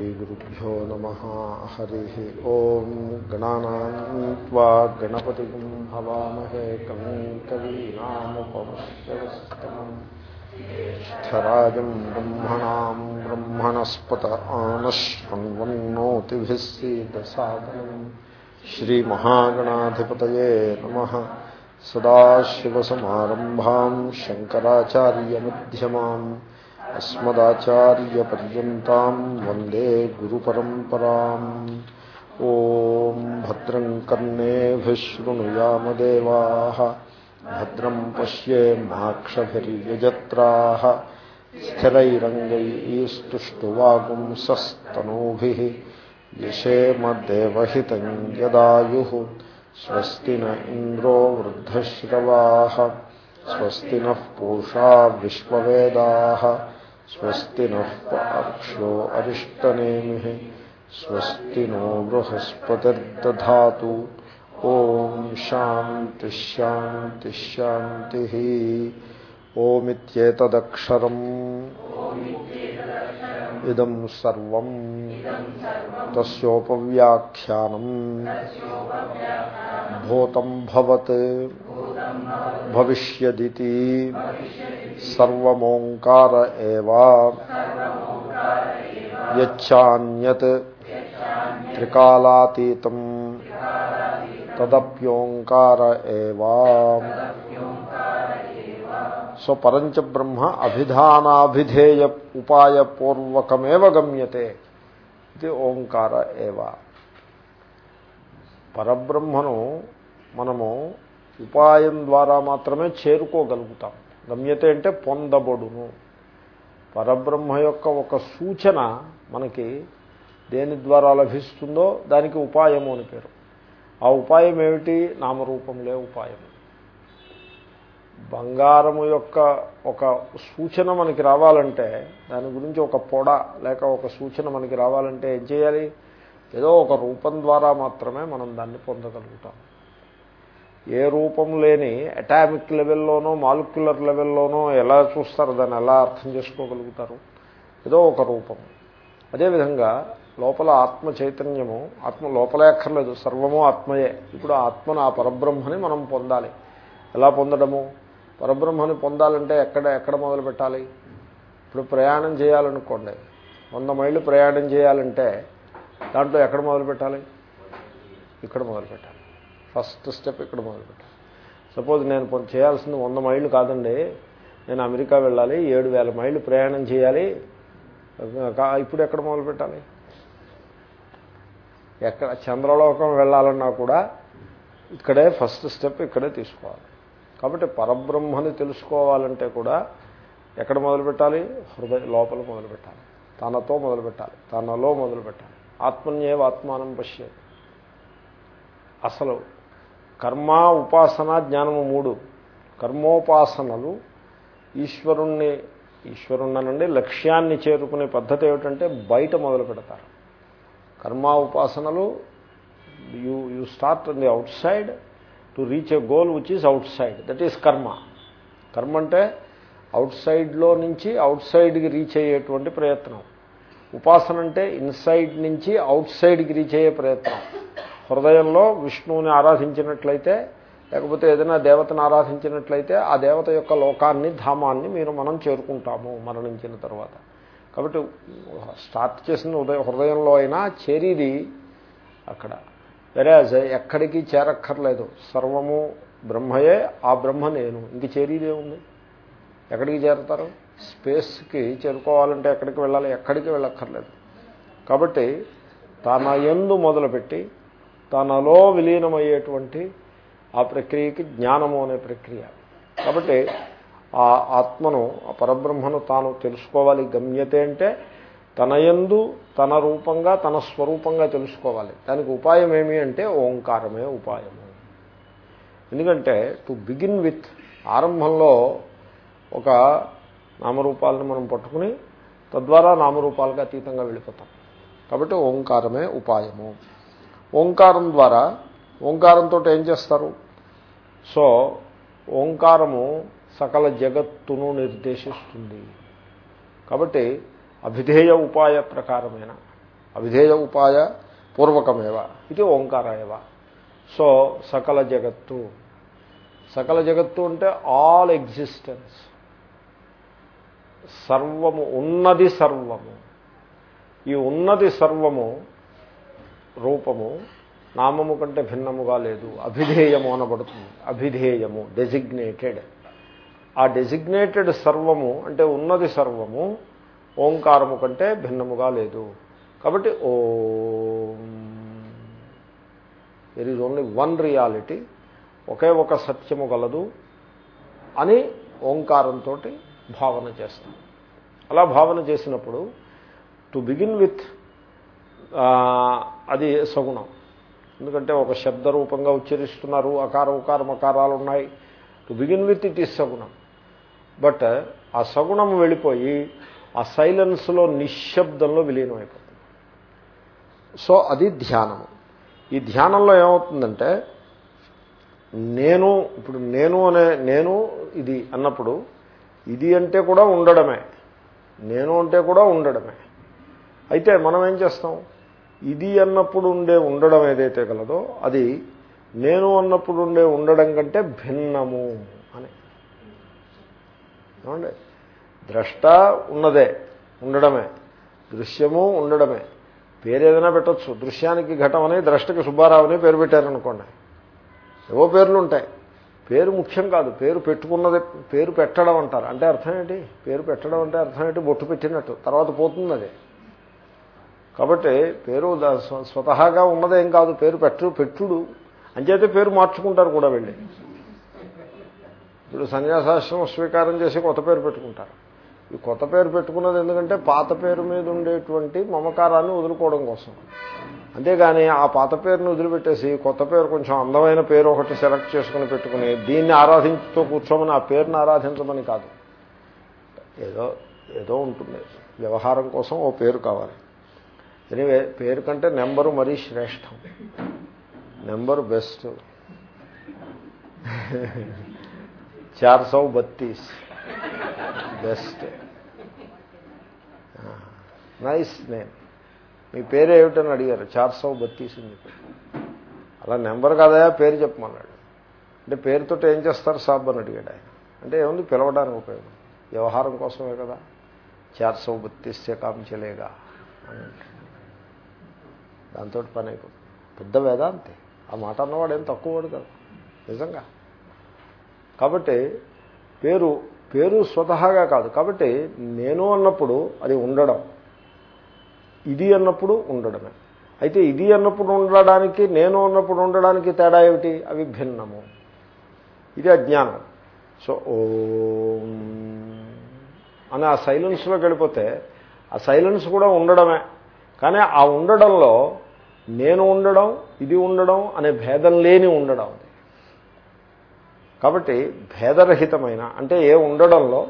श्रीगुरुभ्यो नमः हरिः ॐ गणानान्त्वा गणपतिं हवामहे कविं कवीनामुपमश्यवस्तमम् स्थराजं ब्रह्मणां ब्रह्मणस्पत आनश्वन्वन्नोतिभिः सीदसादनम् श्रीमहागणाधिपतये नमः सदाशिवसमारम्भां शङ्कराचार्यमध्यमाम् अस्मदाचार्यपर्यन्तां वंदे गुरुपरम्पराम्। ॐ भद्रं कर्णेभिः शृणुयामदेवाः भद्रं पश्येमाक्षभिर्यजत्राः स्थिरैरङ्गैस्तुष्टुवागुंसस्तनूभिः यशेमदेवहितं यदायुः, स्वस्ति न इन्द्रो वृद्धश्रवाः, स्वस्ति नः पूषा विश्ववेदाः। स्वस्ति नः पाक्षो अरिष्टनेमिः। स्वस्ति नो बृहस्पतिर्दधातु। ॐ शान्तिश्शान्तिश्शान्तिः ओमित्येतदक्षरम् ఓమిత్యేతదక్షరం. ఇదం సర్వం. తస్యోపవ్యాఖ్యానం. భూతం భవత్. భవిష్యదితి. సర్వమోంకార యాన్యత్ త్రికాలాతీతం. తదప్యోంకార ఏవా. సో పరంచ బ్రహ్మ అభిధానాభిధేయ ఉపాయపూర్వకమేవ గమ్యతే ఇది ఓంకార ఏవ. పరబ్రహ్మను మనము ఉపాయం ద్వారా మాత్రమే చేరుకోగలుగుతాం. గమ్యతే అంటే పొందబడును. పరబ్రహ్మ యొక్క ఒక సూచన మనకి దేని ద్వారా లభిస్తుందో దానికి ఉపాయము అని పేరు. ఆ ఉపాయం ఏమిటి నామరూపంలే ఉపాయం. బంగారము యొక్క ఒక సూచన మనకి రావాలంటే దాని గురించి ఒక పొడ లేక ఒక సూచన మనకి రావాలంటే ఏం చేయాలి? ఏదో ఒక రూపం ద్వారా మాత్రమే మనం దాన్ని పొందగలుగుతాం. ఏ రూపం లేని అటామిక్ లెవెల్లోనో మాలిక్యులర్ లెవెల్లోనో ఎలా చూస్తారు దాన్ని ఎలా అర్థం చేసుకోగలుగుతారు? ఏదో ఒక రూపం. అదేవిధంగా లోపల ఆత్మ చైతన్యము ఆత్మ లోపలే అక్కర్లేదు సర్వము ఆత్మయే. ఇప్పుడు ఆత్మను ఆ పరబ్రహ్మని మనం పొందాలి. ఎలా పొందడము? పరబ్రహ్మని పొందాలంటే ఎక్కడ ఎక్కడ మొదలు పెట్టాలి? ఇప్పుడు ప్రయాణం చేయాలనుకోండి. వంద మైళ్ళు ప్రయాణం చేయాలంటే దాంట్లో ఎక్కడ మొదలు పెట్టాలి? ఇక్కడ మొదలు పెట్టాలి. ఫస్ట్ స్టెప్ ఇక్కడ మొదలు పెట్టాలి. సపోజ్ నేను చేయాల్సింది వంద మైళ్ళు కాదండి. నేను అమెరికా వెళ్ళాలి ఏడు వేల మైళ్ళు ప్రయాణం చేయాలి. ఇప్పుడు ఎక్కడ మొదలు పెట్టాలి? ఎక్కడ చంద్రలోకం వెళ్ళాలన్నా కూడా ఇక్కడే ఫస్ట్ స్టెప్ ఇక్కడే తీసుకోవాలి. కాబట్టి పరబ్రహ్మని తెలుసుకోవాలంటే కూడా ఎక్కడ మొదలుపెట్టాలి హృదయ లోపల మొదలుపెట్టాలి తనతో మొదలుపెట్టాలి తనలో మొదలుపెట్టాలి ఆత్మన్యేవ ఆత్మానం పశ్య అసలు కర్మ ఉపాసన జ్ఞానము మూడు. కర్మోపాసనలు ఈశ్వరుణ్ణి ఈశ్వరుణ్ణనండి లక్ష్యాన్ని చేరుకునే పద్ధతి ఏమిటంటే బయట మొదలు పెడతారు. కర్మ ఉపాసనలు you you start the outside to reach a goal which is outside that is karma karma అంటే అవుట్ సైడ్లో నుంచి అవుట్ సైడ్కి రీచ్ అయ్యేటువంటి ప్రయత్నం. ఉపాసన అంటే ఇన్సైడ్ నుంచి అవుట్ సైడ్కి రీచ్ అయ్యే ప్రయత్నం. హృదయంలో విష్ణువుని ఆరాధించినట్లయితే లేకపోతే ఏదైనా దేవతను ఆరాధించినట్లయితే ఆ దేవత యొక్క లోకాన్ని ధామాన్ని మీరు మనం చేరుకుంటాము మరణించిన తర్వాత. కాబట్టి స్టార్ట్ చేసిన ఉదయం హృదయంలో అయినా చేరిది అక్కడ. వెరాజ్ ఎక్కడికి చేరక్కర్లేదు. సర్వము బ్రహ్మయే ఆ బ్రహ్మ నేను. ఇంక చేరీదే ఉంది ఎక్కడికి చేరతారు? స్పేస్కి చేరుకోవాలంటే ఎక్కడికి వెళ్ళాలి? ఎక్కడికి వెళ్ళక్కర్లేదు. కాబట్టి తన ఎందు మొదలుపెట్టి తనలో విలీనమయ్యేటువంటి ఆ ప్రక్రియకి జ్ఞానము అనే ప్రక్రియ. కాబట్టి ఆ ఆత్మను ఆ పరబ్రహ్మను తాను తెలుసుకోవాలి. గమ్యతే అంటే తన యందు తన రూపంగా తన స్వరూపంగా తెలుసుకోవాలి. దానికి ఉపాయం ఏమి అంటే ఓంకారమే ఉపాయము. ఎందుకంటే టు బిగిన్ విత్ ఆరంభంలో ఒక నామరూపాలను మనం పట్టుకుని తద్వారా నామరూపాలుగా అతీతంగా వెళ్ళిపోతాం. కాబట్టి ఓంకారమే ఉపాయము. ఓంకారం ద్వారా ఓంకారంతో ఏం చేస్తారు? సో ఓంకారము సకల జగత్తును నిర్దేశిస్తుంది. కాబట్టి అభిధేయ ఉపాయ ప్రకారమైన? అభిధేయ ఉపాయ పూర్వకమేవ? ఇది ఓంకారయవ. సో సకల జగత్తు. సకల జగత్తు అంటే ఆల్ ఎగ్జిస్టెన్స్ సర్వము ఉన్నది సర్వము. ఈ ఉన్నది సర్వము రూపము నామము కంటే భిన్నముగా లేదు. అభిధేయము అనబడుతుంది. అభిధేయము డెసిగ్నేటెడ్ ఆ డెసిగ్నేటెడ్ సర్వము అంటే ఉన్నది సర్వము ఓంకారము కంటే భిన్నముగా లేదు. కాబట్టి ఓ. There is only one reality ఒకే ఒక సత్యము గలదు అని ఓంకారంతో భావన చేస్తాం. అలా భావన చేసినప్పుడు టు బిగిన్ విత్ అది సగుణం. ఎందుకంటే ఒక శబ్ద రూపంగా ఉచ్చరిస్తున్నారు అకార ఉకారం అకారాలు ఉన్నాయి. To begin with it is సగుణం. But ఆ సగుణం వెళ్ళిపోయి ఆ సైలెన్స్లో నిశ్శబ్దంలో విలీనం అయిపోతుంది సో అది ధ్యానము. ఈ ధ్యానంలో ఏమవుతుందంటే నేను ఇప్పుడు నేను అనే నేను ఇది అన్నప్పుడు ఇది అంటే కూడా ఉండడమే. నేను అంటే కూడా ఉండడమే. అయితే మనం ఏం చేస్తాం? ఇది అన్నప్పుడు ఉండే ఉండడం ఏదైతే కలదో అది నేను అన్నప్పుడు ఉండే ఉండడం కంటే భిన్నము అని. ఏమండి? ద్రష్ట ఉన్నదే ఉండడమే. దృశ్యము ఉండడమే. పేరు ఏదైనా పెట్టచ్చు. దృశ్యానికి ఘటమని ద్రష్టకి సుబ్బారావు అని పేరు పెట్టారనుకోండి. ఏవో పేర్లు ఉంటాయి పేరు ముఖ్యం కాదు. పేరు పెట్టుకున్నది పేరు పెట్టడం అంటారు. అంటే అర్థం ఏంటి? పేరు పెట్టడం అంటే అర్థం ఏంటి? బొట్టు పెట్టినట్టు. తర్వాత పోతుంది అది. కాబట్టి పేరు స్వతహాగా ఉన్నదేం కాదు. పేరు పెట్టు పెట్టుడు. అంచేతే పేరు మార్చుకుంటారు కూడా వెళ్ళి. ఇప్పుడు సన్యాసాశ్రమం స్వీకారం చేసి కొత్త పేరు పెట్టుకుంటారు. ఈ కొత్త పేరు పెట్టుకున్నది ఎందుకంటే పాత పేరు మీద ఉండేటువంటి మమకారాన్ని వదులుకోవడం కోసం. అంతేగాని ఆ పాత పేరుని వదిలిపెట్టేసి కొత్త పేరు కొంచెం అందమైన పేరు ఒకటి సెలెక్ట్ చేసుకుని పెట్టుకుని దీన్ని ఆరాధించుతూ కూర్చోమని ఆ పేరుని ఆరాధించమని కాదు. ఏదో ఏదో ఉంటుంది. వ్యవహారం కోసం ఓ పేరు కావాలి. ఎనివే పేరు కంటే నెంబరు మరీ శ్రేష్టం. Number best. చార్ సౌ బత్తీస్. బెస్ట్. Nice name. మీ పేరు ఏమిటని అడిగారు? చార్ సౌ బత్తీస్ అలా నెంబర్ కాదా? పేరు చెప్పమన్నాడు. అంటే పేరుతో ఏం చేస్తారు సాబ్ అని అడిగాడు ఆయన. అంటే ఏముంది? పిలవడానికి ఉపయోగం. వ్యవహారం కోసమే కదా. చార్ సౌ బత్తీస్తే కామ్ అని దాంతో పని అయిపోతుంది. పెద్ద వేదాంతి. ఆ మాట అన్నవాడు ఏం తక్కువ వాడు నిజంగా. కాబట్టి పేరు పేరు స్వతహాగా కాదు. కాబట్టి నేను అన్నప్పుడు అది ఉండడం. ఇది అన్నప్పుడు ఉండడమే. అయితే ఇది అన్నప్పుడు ఉండడానికి నేను అన్నప్పుడు ఉండడానికి తేడా ఏమిటి? అవి భిన్నము. ఇది అజ్ఞానం. సో ఓ అని ఆ సైలెన్స్లోకి వెళ్ళిపోతే ఆ సైలెన్స్ కూడా ఉండడమే. కానీ ఆ ఉండడంలో నేను ఉండడం ఇది ఉండడం అనే భేదం లేని ఉండడం కాబట్టి భేదరహితమైన అంటే ఏ ఉండడంలో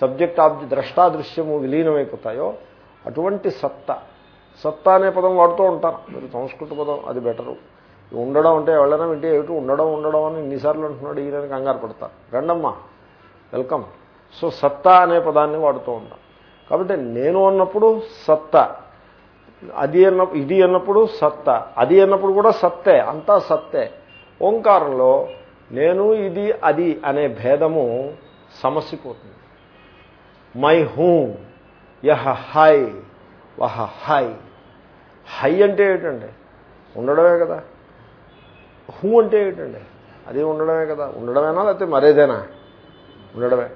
సబ్జెక్ట్ ఆబ్జెక్ట్ ద్రష్టాదృశ్యము విలీనమైపోతాయో అటువంటి సత్త. సత్తా అనే పదం వాడుతూ ఉంటారు. మీరు సంస్కృత పదం అది బెటరు. ఉండడం అంటే ఎవరైనా వింటే ఏమిటి ఉండడం ఉండడం అని ఎన్నిసార్లు అంటున్నాడు ఈయన కంగారు పడతారు. రండమ్మా వెల్కమ్. సో సత్తా అనే పదాన్ని వాడుతూ ఉంటాం. కాబట్టి నేను అన్నప్పుడు సత్తా అది అన్న ఇది అన్నప్పుడు సత్తా అది అన్నప్పుడు కూడా సత్తే అంతా సత్తే. ఓంకారంలో నేను ఇది అది అనే భేదము సమసిపోతుంది. మై హూమ్ యహ హై వహ హై. హై అంటే ఏమిటండి? ఉండడమే కదా. హూ అంటే ఏమిటండి? అది ఉండడమే కదా. ఉండడమేనా లేకపోతే మరేదేనా? ఉండడమే.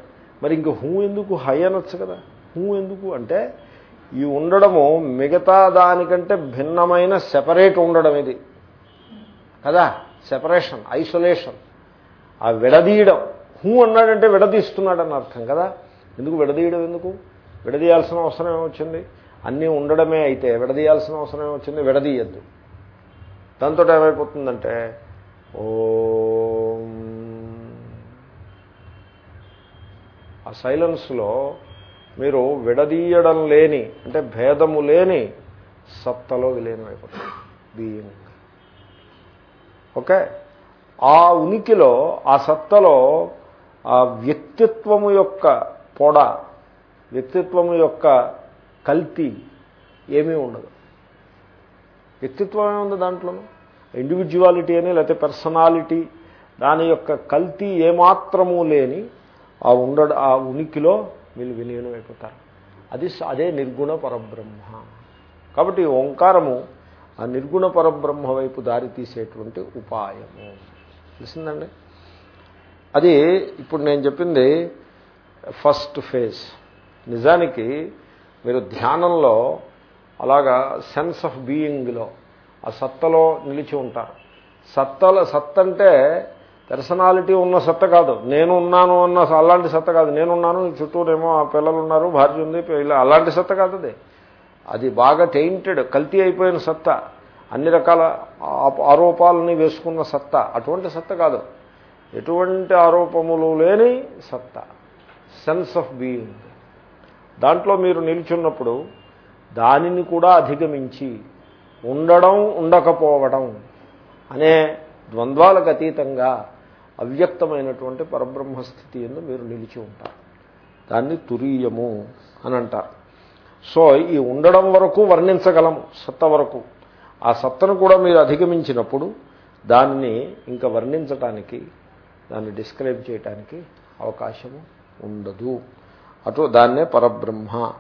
మరి ఇంక హూ ఎందుకు హై అనొచ్చు కదా? హూ ఎందుకు అంటే ఈ ఉండడము మిగతా దానికంటే భిన్నమైన సెపరేట్ ఉండడం ఇది. కదా? Separation isolation. ఆ విడదీయడం. హూ అన్నాడంటే విడదీస్తున్నాడని అర్థం కదా? ఎందుకు విడదీయడం ఎందుకు? విడదీయాల్సిన అవసరం ఏమొచ్చింది? అన్నీ ఉండడమే అయితే విడదీయాల్సిన అవసరం ఏమొచ్చింది? విడదీయద్దు. దాంతో ఏమైపోతుందంటే ఓ. ఆ సైలెన్స్లో మీరు విడదీయడం లేని అంటే భేదము లేని సత్తలో విలీనమైపోతుంది బీయింగ్. ఓకే? ఆ ఉనికిలో ఆ సత్తలో ఆ వ్యక్తిత్వము యొక్క పొడ వ్యక్తిత్వము యొక్క కల్తీ ఏమీ ఉండదు. వ్యక్తిత్వం ఏముంది దాంట్లోనూ? ఇండివిజువాలిటీ అని లేకపోతే పర్సనాలిటీ దాని యొక్క కల్తీ ఏమాత్రము లేని ఆ ఉండ ఆ ఉనికిలో వీళ్ళు విలీనమైపోతారు అది అదే నిర్గుణ పరబ్రహ్మ. కాబట్టి ఓంకారము ఆ నిర్గుణ పరబ్రహ్మ వైపు దారి తీసేటువంటి ఉపాయము. తెలిసిందండి? అది ఇప్పుడు నేను చెప్పింది ఫస్ట్ ఫేజ్. నిజానికి మీరు ధ్యానంలో అలాగా సెన్స్ ఆఫ్ బీయింగ్లో ఆ సత్తలో నిలిచి ఉంటారు. సత్తల సత్త అంటే పర్సనాలిటీ ఉన్న సత్త కాదు. నేను ఉన్నాను అన్న అలాంటి సత్త కాదు. నేనున్నాను చుట్టూనేమో ఆ పిల్లలు ఉన్నారు భార్య ఉంది ఇలా అలాంటి సత్త కాదు అది. అది బాగా టెయింటెడ్ కల్తీ అయిపోయిన సత్తా. అన్ని రకాల ఆరోపాలని వేసుకున్న సత్తా. అటువంటి సత్త కాదు. ఎటువంటి ఆరోపములు లేని సత్తా. సెన్స్ ఆఫ్ బీయింగ్ దాంట్లో మీరు నిల్చున్నప్పుడు దానిని కూడా అధిగమించి ఉండడం ఉండకపోవడం అనే ద్వంద్వాలకు అతీతంగా అవ్యక్తమైనటువంటి పరబ్రహ్మస్థితి ఎందు మీరు నిలిచి ఉంటారు. దాన్ని తురీయము అని అంటారు. సో ఈ ఉండడం వరకు వర్ణించగలము సత్త వరకు. ఆ సత్తను కూడా మీరు అధిగమించినప్పుడు దానిని ఇంకా వర్ణించటానికి దాన్ని డిస్క్రైబ్ చేయటానికి అవకాశము ఉండదు. అటు దాన్నే పరబ్రహ్మ.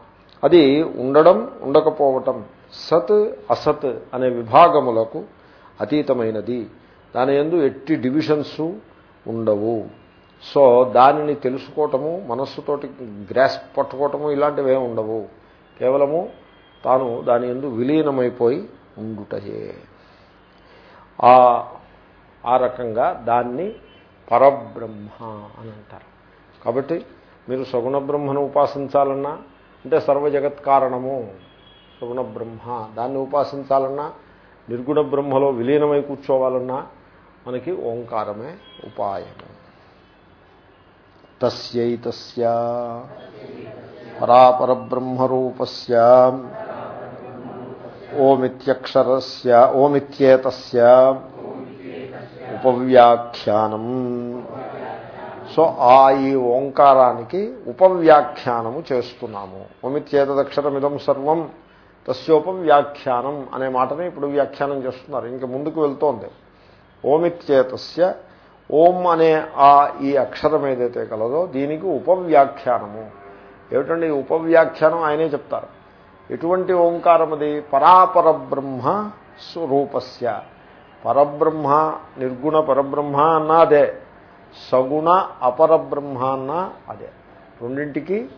అది ఉండడం ఉండకపోవటం సత్ అసత్ అనే విభాగములకు అతీతమైనది. దాని ఎందు ఎట్టి డివిజన్స్ ఉండవు. సో దానిని తెలుసుకోవటము మనస్సుతోటి గ్రాస్ పట్టుకోవటము ఇలాంటివే ఉండవు. కేవలము తాను దాని ఎందు విలీనమైపోయి ఉండుటయే. ఆ ఆ రకంగా దాన్ని పరబ్రహ్మ అని అంటారు. కాబట్టి మీరు సగుణ బ్రహ్మను ఉపాసించాలన్నా అంటే సర్వజగత్ కారణము సగుణ బ్రహ్మ దాన్ని ఉపాసించాలన్నా నిర్గుణ బ్రహ్మలో విలీనమై కూర్చోవాలన్నా మనకి ఓంకారమే ఉపాయము. తస్యైతస్య పరాపరబ్రహ్మరూపస్య. ఓమిత్యక్షరస్య ఓమిత్యేతస్య ఉపవ్యాఖ్యానం. సో ఆ ఈ ఓంకారానికి ఉపవ్యాఖ్యానము చేస్తున్నాము. ఓమిత్యేతదక్షరమిదం సర్వం తస్యోపవ్యాఖ్యానం అనే మాటని ఇప్పుడు వ్యాఖ్యానం చేస్తున్నారు. ఇంకా ముందుకు వెళ్తోంది. ఓమిత్యేతస్య ఓం అనే ఆ ఈ అక్షరం ఏదైతే కలదో దీనికి ఉపవ్యాఖ్యానము. ఏమిటండి? ఉపవ్యాఖ్యానం ఆయనే చెప్తారు. ఎటువంటి ఓంకారం అది పరాపర బ్రహ్మ స్వరూపస్య. పరబ్రహ్మ నిర్గుణ పరబ్రహ్మ అన్నా అదే. సగుణ అపరబ్రహ్మ అన్నా అదే. రెండింటికి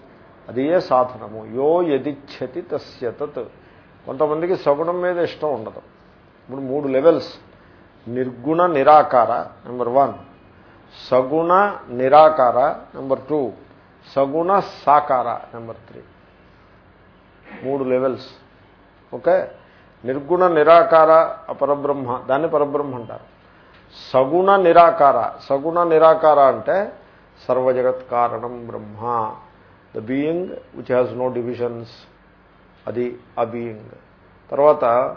అదే సాధనము. యో యదిచ్ఛతి తస్య తత్. కొంతమందికి సగుణం మీద ఇష్టం ఉండదు. ఇప్పుడు మూడు లెవెల్స్. నిర్గుణ నిరాకార నెంబర్ వన్. సగుణ నిరాకార నెంబర్ టూ. సగుణ సాకార నెంబర్ త్రీ. మూడు లెవెల్స్ ఓకే నిర్గుణ నిరాకార పరబ్రహ్మ దాన్ని పరబ్రహ్మ అంటారు. సగుణ నిరాకార. సగుణ నిరాకార అంటే సర్వజగత్ కారణం బ్రహ్మ. The being which has no divisions అది ఆ బీయింగ్ తర్వాత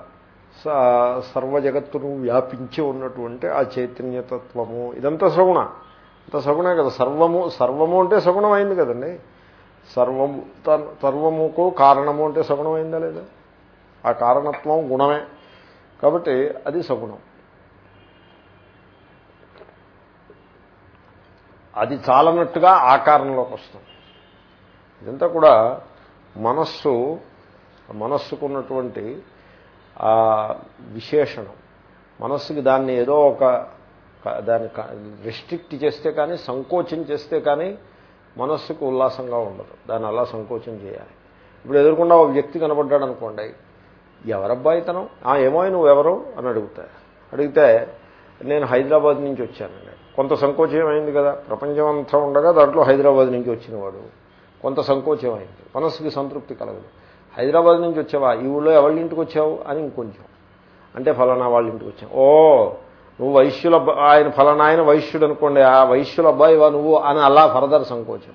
స- సర్వజగత్తును వ్యాపించి ఉన్నటువంటి ఆ చైతన్యతత్వము. ఇదంతా సగుణ. అంత సగుణే కదా. సర్వము సర్వము అంటే సగుణం అయింది కదండి. సర్వము సర్వముకు కారణము అంటే సగుణం లేదా? ఆ కారణత్వం గుణమే. కాబట్టి అది సగుణం. అది చాలనట్టుగా ఆకారంలోకి వస్తుంది. ఇదంతా కూడా మనస్సు మనస్సుకున్నటువంటి విశేషణం. మనస్సుకి దాన్ని ఏదో ఒక దాన్ని రిస్ట్రిక్ట్ చేస్తే కానీ సంకోచం చేస్తే కానీ మనస్సుకు ఉల్లాసంగా ఉండదు. దాన్ని అలా సంకోచం చేయాలి. ఇప్పుడు ఎదుర్కొన్న ఒక వ్యక్తి కనబడ్డాడు అనుకోండి. ఎవరబ్బాయి తను? "ఆ, ఏమో నువ్వు ఎవరు అని అడుగుతా. అడిగితే నేను హైదరాబాద్ నుంచి వచ్చానండి. కొంత సంకోచం అయింది కదా. ప్రపంచం అంతా ఉండగా దాంట్లో హైదరాబాద్ నుంచి వచ్చినవాడు. కొంత సంకోచం అయింది మనస్సుకి సంతృప్తి కలగదు. హైదరాబాద్ నుంచి వచ్చావా? ఈ ఊళ్ళో ఎవరి ఇంటికి వచ్చావు? అని ఇంకొంచెం. అంటే ఫలానా వాళ్ళ ఇంటికి వచ్చావు ఓ నువ్వు వైశ్యుల ఆయన ఫలనాయన వైశ్యుడు అనుకోండి ఆ వైశ్యుల అబ్బాయివా నువ్వు అని అలా ఫర్దర్ సంకోచం.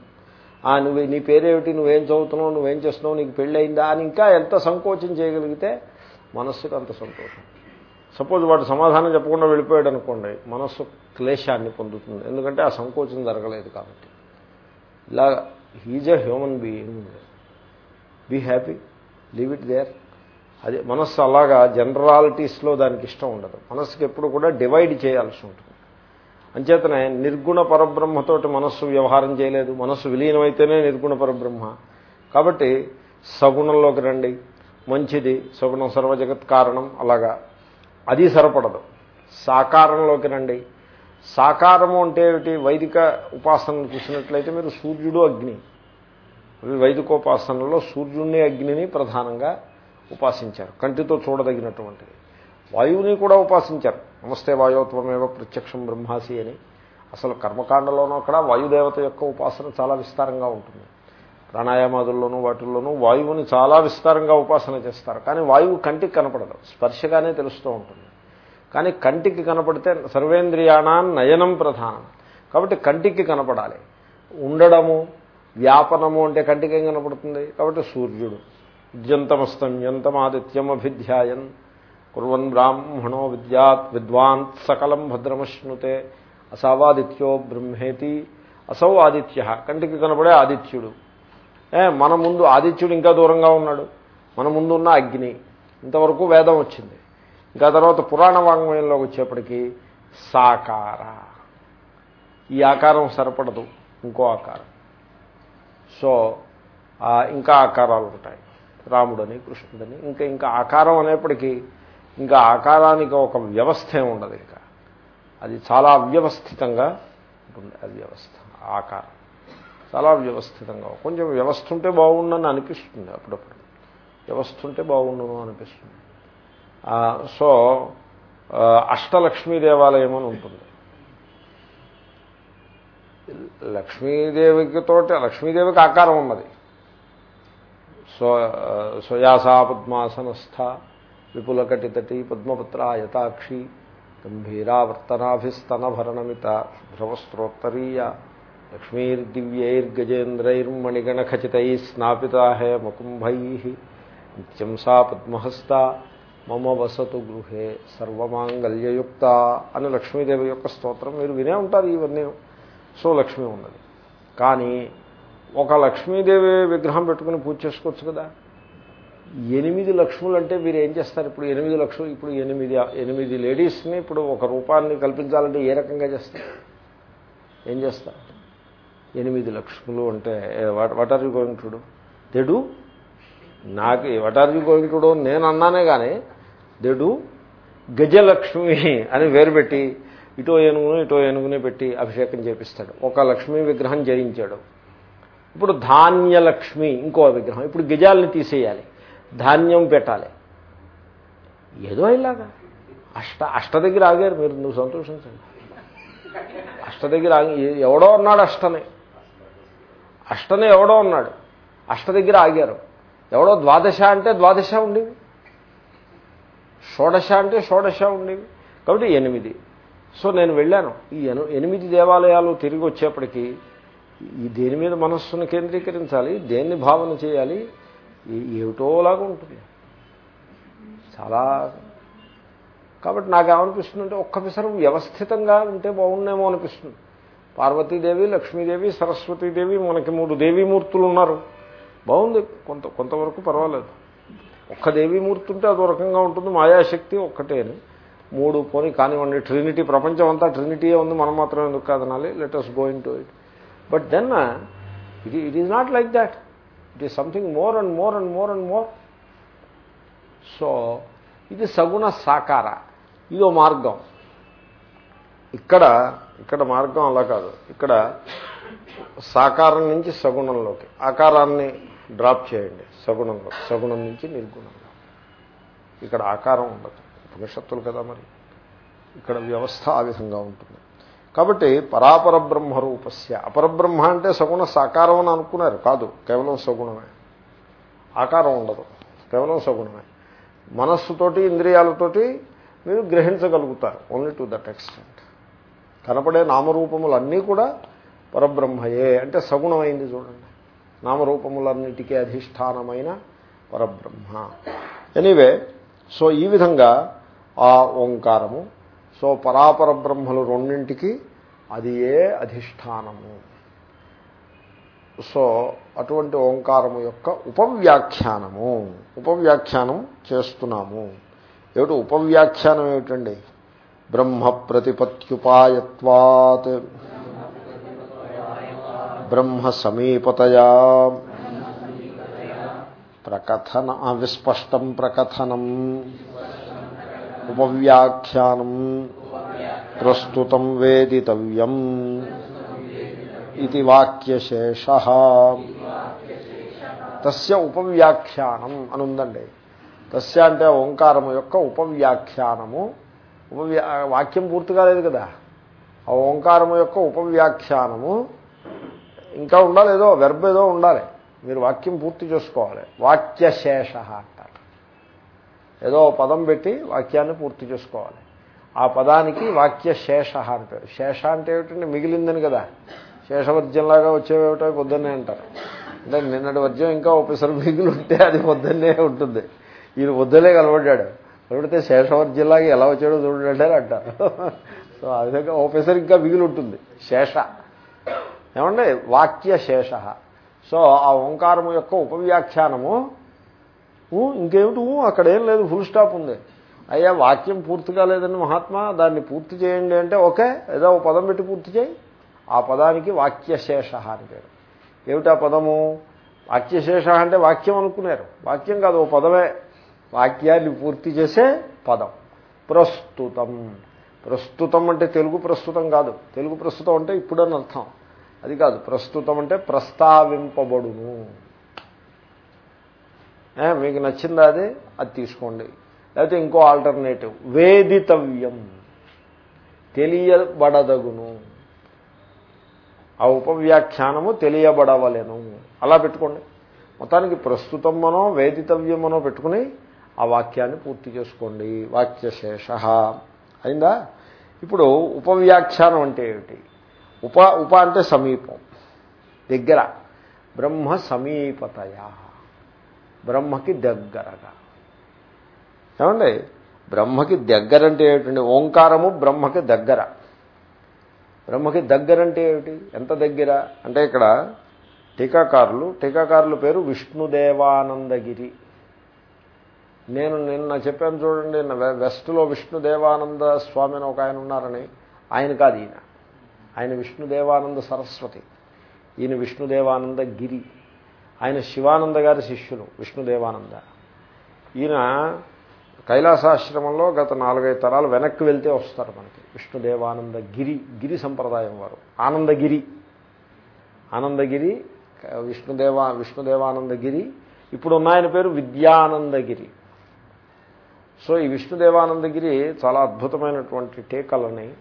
ఆ నువ్వు నీ పేరేమిటి నువ్వేం చదువుతున్నావు నువ్వేం చేస్తున్నావు నీకు పెళ్ళి అయిందా అని ఇంకా ఎంత సంకోచం చేయగలిగితే మనస్సుకు అంత సంతోషం. సపోజ్ వాడు సమాధానం చెప్పకుండా వెళ్ళిపోయాడు అనుకోండి మనస్సు క్లేశాన్ని పొందుతుంది. ఎందుకంటే ఆ సంకోచం జరగలేదు కాబట్టి. ఇలా he's a human being be happy leave it there అది మనస్సు అలాగా జనరాలిటీస్లో దానికి ఇష్టం ఉండదు. మనస్సుకి ఎప్పుడు కూడా డివైడ్ చేయాల్సి ఉంటుంది. అంచేతనే నిర్గుణ పరబ్రహ్మతోటి మనస్సు వ్యవహారం చేయలేదు. మనస్సు విలీనమైతేనే నిర్గుణ పరబ్రహ్మ. కాబట్టి సగుణంలోకి రండి. మంచిది సగుణం సర్వజగత్ కారణం. అలాగా. అది సరిపడదు. సాకారంలోకి రండి. సాకారము అంటే ఏమిటి? వైదిక ఉపాసన చూసినట్లయితే మీరు సూర్యుడు అగ్ని. వైదికోపాసనలో సూర్యుడిని అగ్నిని ప్రధానంగా ఉపాసించారు. కంటితో చూడదగినటువంటిది. వాయువుని కూడా ఉపాసించారు. నమస్తే వాయోత్వమేవ ప్రత్యక్షం బ్రహ్మాసి అని. అసలు కర్మకాండలోనూ అక్కడ వాయుదేవత యొక్క ఉపాసన చాలా విస్తారంగా ఉంటుంది. ప్రాణాయామాదుల్లోనూ వాటిల్లోనూ వాయువుని చాలా విస్తారంగా ఉపాసన చేస్తారు. కానీ వాయువు కంటికి కనపడదు. స్పర్శగానే తెలుస్తూ ఉంటుంది. కానీ కంటికి కనపడితే సర్వేంద్రియాణా నయనం ప్రధానం. కాబట్టి కంటికి కనపడాలి. ఉండడము వ్యాపనము అంటే కంటికి ఏం కనపడుతుంది? కాబట్టి సూర్యుడు. ఉద్యంతమస్తం అభిధ్యాయన్ కుర్వన్ బ్రాహ్మణో విద్యాత్ విద్వాన్ సకలం భద్రమశ్నుతే. అసవాదిత్యో బ్రహ్మేతి. అసౌ ఆదిత్య. కంటికి కనబడే ఆదిత్యుడు. ఏ మన ముందు ఆదిత్యుడు ఇంకా దూరంగా ఉన్నాడు. మన ముందు ఉన్న అగ్ని. ఇంతవరకు వేదం వచ్చింది. ఇంకా తర్వాత పురాణ వాంగ్మయంలోకి వచ్చేప్పటికీ సాకార. ఈ ఆకారం సరిపడదు. ఇంకో ఆకారం. సో ఇంకా ఆకారాలు ఉంటాయి. రాముడని కృష్ణుడని ఇంకా ఇంకా ఆకారం అనేప్పటికీ ఇంకా ఆకారానికి ఒక వ్యవస్థ ఉండదు ఇంకా. అది చాలా అవ్యవస్థితంగా ఉంటుంది. అవ్యవస్థ ఆకారం. చాలా వ్యవస్థితంగా. కొంచెం వ్యవస్థ ఉంటే బాగుండని అనిపిస్తుంది అప్పుడప్పుడు. వ్యవస్థ ఉంటే బాగుండను అనిపిస్తుంది. సో అష్టలక్ష్మీ దేవాలయం అని ఉంటుంది. లక్ష్మీదేవికితోటి లక్ష్మీదేవికి ఆకారం ఉన్నది. స్వ స్వయాసా పద్మాసనస్థ విపులకటితటి పద్మపుత్ర యథాక్షి గంభీరావర్తనాభిస్తనభరణమిత శుభ్రవస్త్రోత్తరీయ లక్ష్మీర్దివ్యైర్గజేంద్రైర్మణిగణఖచితై స్నాపితా హే మకుంభై నిత్యం సా పద్మహస్త మమ వసతు గృహే సర్వమాంగళ్యయుక్త అని లక్ష్మీదేవి యొక్క స్తోత్రం మీరు వినే ఉంటారు ఇవన్నీ. సో లక్ష్మి ఉన్నది. కానీ ఒక లక్ష్మీదేవి విగ్రహం పెట్టుకుని పూజ చేసుకోవచ్చు కదా. ఎనిమిది లక్ష్ములు అంటే మీరు ఏం చేస్తారు? ఇప్పుడు ఎనిమిది లక్షలు ఇప్పుడు ఎనిమిది ఎనిమిది లేడీస్ని ఇప్పుడు ఒక రూపాన్ని కల్పించాలంటే ఏ రకంగా చేస్తారు? ఏం చేస్తారు? ఎనిమిది లక్ష్ములు అంటే what are you going to do? తెడు నాకు what are you going to do? నేను అన్నానే కానీ దెడు గజలక్ష్మి అని వేరు పెట్టి ఇటో ఏనుగును ఇటో ఏనుగునే పెట్టి అభిషేకం చేపిస్తాడు. ఒక లక్ష్మీ విగ్రహం జయించాడు. ఇప్పుడు ధాన్యలక్ష్మి ఇంకో విగ్రహం. ఇప్పుడు గజాలని తీసేయాలి. ధాన్యం పెట్టాలి. ఏదో ఇలాగా. అష్ట అష్ట దగ్గర ఆగారు మీరు నువ్వు సంతోషించండి. అష్ట దగ్గర ఆగి ఎవడో ఉన్నాడు అష్టని అష్టని ఎవడో ఉన్నాడు. అష్ట దగ్గర ఆగారు. ఎవడో ద్వాదశ అంటే ద్వాదశ ఉండేవి షోడశ అంటే షోడశ ఉండేవి కాబట్టి ఎనిమిది. సో నేను వెళ్ళాను. ఈ ఎనిమిది దేవాలయాలు తిరిగి వచ్చేప్పటికీ ఈ దేని మీద మనస్సును కేంద్రీకరించాలి? దేన్ని భావన చేయాలి? ఏమిటోలాగా ఉంటుంది. చాలా కాబట్టి నాకు ఒక్కసారి ఒక్క వ్యవస్థితంగా ఉంటే బాగుండేమో అనిపిస్తుంది. పార్వతీదేవి లక్ష్మీదేవి సరస్వతీదేవి మనకి మూడు దేవీమూర్తులు ఉన్నారు బాగుంది. కొంత కొంతవరకు పర్వాలేదు. ఒక్క దేవీమూర్తి ఉంటే అదో రకంగా ఉంటుంది. మాయాశక్తి ఒక్కటే అని మూడు పోనీ కానివ్వండి. ట్రినిటీ ప్రపంచం అంతా ట్రినిటీయే ఉంది. మనం మాత్రం ఎందుకు కాదనాలి? Letters going to it but then it it is not like that it is something more and more and more and more so ఇది సగుణ సాకార. ఇదో మార్గం. ఇక్కడ ఇక్కడ మార్గం అలా కాదు. ఇక్కడ సాకారం నుంచి సగుణంలోకి. ఆకారాన్ని డ్రాప్ చేయండి. సగుణంలో సగుణం నుంచి నిర్గుణంలో ఇక్కడ ఆకారం ఉండదు. ఉపనిషత్తులు కదా మరి. ఇక్కడ వ్యవస్థ ఆ విధంగా ఉంటుంది. కాబట్టి పరాపర బ్రహ్మ రూపస్య అపరబ్రహ్మ అంటే సగుణ సాకారం అని అనుకున్నారు. కాదు కేవలం సగుణమే. ఆకారం ఉండదు. కేవలం సగుణమే. మనస్సుతోటి ఇంద్రియాలతోటి మీరు గ్రహించగలుగుతారు. ఓన్లీ టు దట్ ఎక్స్టెంట్ కనపడే నామరూపములన్నీ కూడా పరబ్రహ్మయే. అంటే సగుణమైంది చూడండి. నామరూపములన్నిటికీ అధిష్టానమైన పరబ్రహ్మ. ఎనీవే సో ఈ విధంగా ఆ ఓంకారము సో పరాపర బ్రహ్మలు రెండింటికి అది ఏ అధిష్టానము? సో అటువంటి ఓంకారము యొక్క ఉపవ్యాఖ్యానము. ఉపవ్యాఖ్యానం చేస్తున్నాము. ఏమిటి ఉపవ్యాఖ్యానం ఏమిటండి? బ్రహ్మ ప్రతిపత్యుపాయత్వాత్. బ్రహ్మ సమీపతయా. ప్రకథన విస్పష్టం ప్రకథనం. ఉపవ్యాఖ్యానం ప్రస్తుతం వేదితవ్యం ఇది వాక్యశేష. తస్య ఉపవ్యాఖ్యానం అని ఉందండి తస్య అంటే ఓంకారము యొక్క ఉపవ్యాఖ్యానము. ఉపవ్యా వాక్యం పూర్తి కాలేదు కదా. ఆ ఓంకారము యొక్క ఉపవ్యాఖ్యానము ఇంకా ఉండాలి ఏదో వెర్బ్ ఏదో ఉండాలి. మీరు వాక్యం పూర్తి చేసుకోవాలి. వాక్యశేష. ఏదో పదం పెట్టి వాక్యాన్ని పూర్తి చేసుకోవాలి. ఆ పదానికి వాక్యశేష అని పేరు. శేష అంటే ఏమిటంటే మిగిలిందని కదా. శేషవర్జ్యంలాగా వచ్చేవేమిటో పొద్దున్నే అంటారు. అంటే నిన్నటి వర్జ్యం ఇంకా ఒకసారి మిగిలి ఉంటే అది పొద్దున్నే ఉంటుంది. ఈయన వద్దలే కలబడ్డాడు కలబడితే శేషవర్జ్యంలాగా ఎలా వచ్చాడో చూడండి అంటారు. సో ఆ విధంగా ఒకసారి ఇంకా మిగిలి ఉంటుంది. శేష. ఏమంటే వాక్య శేష. సో ఆ ఓంకారము యొక్క ఉపవ్యాఖ్యానము ఇంకేమిటి? అక్కడ ఏం లేదు ఫుల్ స్టాప్ ఉంది. అయ్యా వాక్యం పూర్తి కాలేదని మహాత్మా దాన్ని పూర్తి చేయండి అంటే ఓకే ఏదో ఒక పదం పెట్టి పూర్తి చేయి. ఆ పదానికి వాక్యశేష అని పేరు. ఏమిటా పదము? వాక్యశేష అంటే వాక్యం అనుకున్నారు. వాక్యం కాదు ఓ పదమే. వాక్యాన్ని పూర్తి చేసే పదం. ప్రస్తుతం. ప్రస్తుతం అంటే తెలుగు ప్రస్తుతం కాదు. తెలుగు ప్రస్తుతం అంటే ఇప్పుడని అర్థం. అది కాదు ప్రస్తుతం అంటే ప్రస్తావింపబడును. మీకు నచ్చిందా అది? అది తీసుకోండి. లేకపోతే ఇంకో ఆల్టర్నేటివ్. వేదితవ్యం. తెలియబడదగును. ఆ ఉపవ్యాఖ్యానము తెలియబడవలేను. అలా పెట్టుకోండి. మొత్తానికి ప్రస్తుతం మనో వేదితవ్యం వేదితవ్యమనో పెట్టుకుని ఆ వాక్యాన్ని పూర్తి చేసుకోండి. వాక్యశేష. అయిందా? ఇప్పుడు ఉపవ్యాఖ్యానం అంటే ఏమిటి? ఉప ఉప అంటే సమీపం. దగ్గర. బ్రహ్మ సమీపతయా. బ్రహ్మకి దగ్గరగా. ఏమండి? బ్రహ్మకి దగ్గర అంటే ఏమిటండి? ఓంకారము బ్రహ్మకి దగ్గర. బ్రహ్మకి దగ్గర అంటే ఏమిటి? ఎంత దగ్గర? అంటే ఇక్కడ టీకాకారులు టీకాకారుల పేరు విష్ణుదేవానందగిరి. నేను నిన్న చెప్పాను చూడండి వెస్ట్లో విష్ణుదేవానంద స్వామి అని ఒక ఆయన ఉన్నారని. ఆయన కాదు ఈయన. ఆయన విష్ణుదేవానంద సరస్వతి. ఈయన విష్ణుదేవానంద గిరి. ఆయన శివానంద గారి శిష్యులు విష్ణుదేవానంద ఈయన కైలాసాశ్రమంలో గత నాలుగైదు తరాలు వెనక్కి వెళ్తే వస్తారు మనకి. విష్ణుదేవానంద గిరి గిరి సంప్రదాయం వారు. ఆనందగిరి. ఆనందగిరి విష్ణుదేవా విష్ణుదేవానందగిరి ఇప్పుడు ఉన్నాయన పేరు విద్యానందగిరి. సో ఈ విష్ణుదేవానందగిరి చాలా అద్భుతమైనటువంటి టీకలని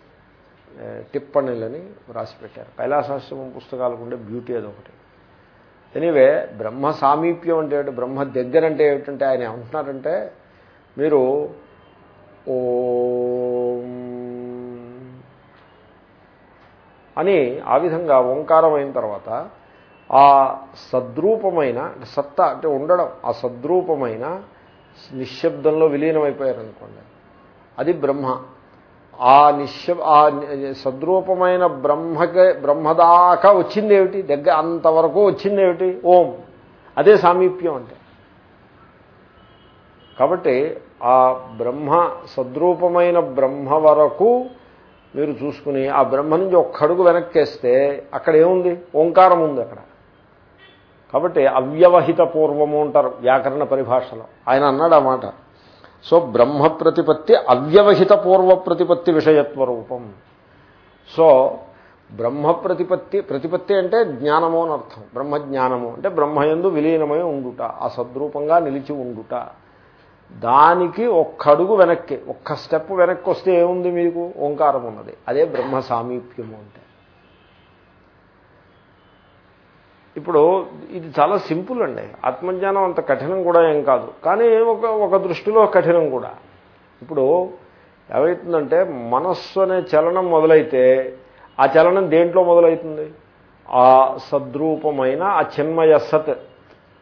టిప్పణిలని రాసిపెట్టారు. కైలాసాశ్రమం పుస్తకాలకు ఉండే బ్యూటీ అదొకటి. ఎనీవే బ్రహ్మ సామీప్యం అంటే బ్రహ్మ దగ్గర అంటే ఏమిటంటే ఆయన ఏమంటున్నారంటే మీరు ఓ అని ఆ విధంగా ఓంకారం అయిన తర్వాత ఆ సద్రూపమైన సత్తా అంటే ఉండడం ఆ సద్రూపమైన నిశ్శబ్దంలో విలీనమైపోయారనుకోండి. అది బ్రహ్మ. ఆ నిశ్శబ్ ఆ సద్రూపమైన బ్రహ్మకే బ్రహ్మదాకా వచ్చింది ఏమిటి దగ్గర అంతవరకు వచ్చింది ఏమిటి ఓం. అదే సామీప్యం అంటే. కాబట్టి ఆ బ్రహ్మ సద్రూపమైన బ్రహ్మ వరకు మీరు చూసుకుని ఆ బ్రహ్మ నుంచి ఒక్కడుగు వెనక్కేస్తే అక్కడ ఏముంది? ఓంకారం ఉంది అక్కడ. కాబట్టి అవ్యవహిత పూర్వము అంటారు వ్యాకరణ పరిభాషలో. ఆయన అన్నాడు ఆ మాట. సో బ్రహ్మ ప్రతిపత్తి అవ్యవహిత పూర్వ ప్రతిపత్తి విషయత్వ రూపం సో బ్రహ్మ ప్రతిపత్తి ప్రతిపత్తి అంటే జ్ఞానము అని అర్థం. బ్రహ్మజ్ఞానము అంటే బ్రహ్మయందు విలీనమై ఉండుట ఆ సద్రూపంగా నిలిచి ఉండుట. దానికి ఒక్కడుగు వెనక్కి ఒక్క స్టెప్ వెనక్కి వస్తే ఏముంది మీకు? ఓంకారం ఉన్నది అదే బ్రహ్మ సామీప్యము అంటే. ఇప్పుడు ఇది చాలా సింపుల్ అండి. ఆత్మజ్ఞానం అంత కఠినం కూడా ఏం కాదు. కానీ ఒక ఒక దృష్టిలో కఠినం కూడా. ఇప్పుడు ఏమవుతుందంటే మనస్సు అనే చలనం మొదలైతే ఆ చలనం దేంట్లో మొదలవుతుంది? ఆ సద్రూపమైన ఆ చిన్మయ సత్.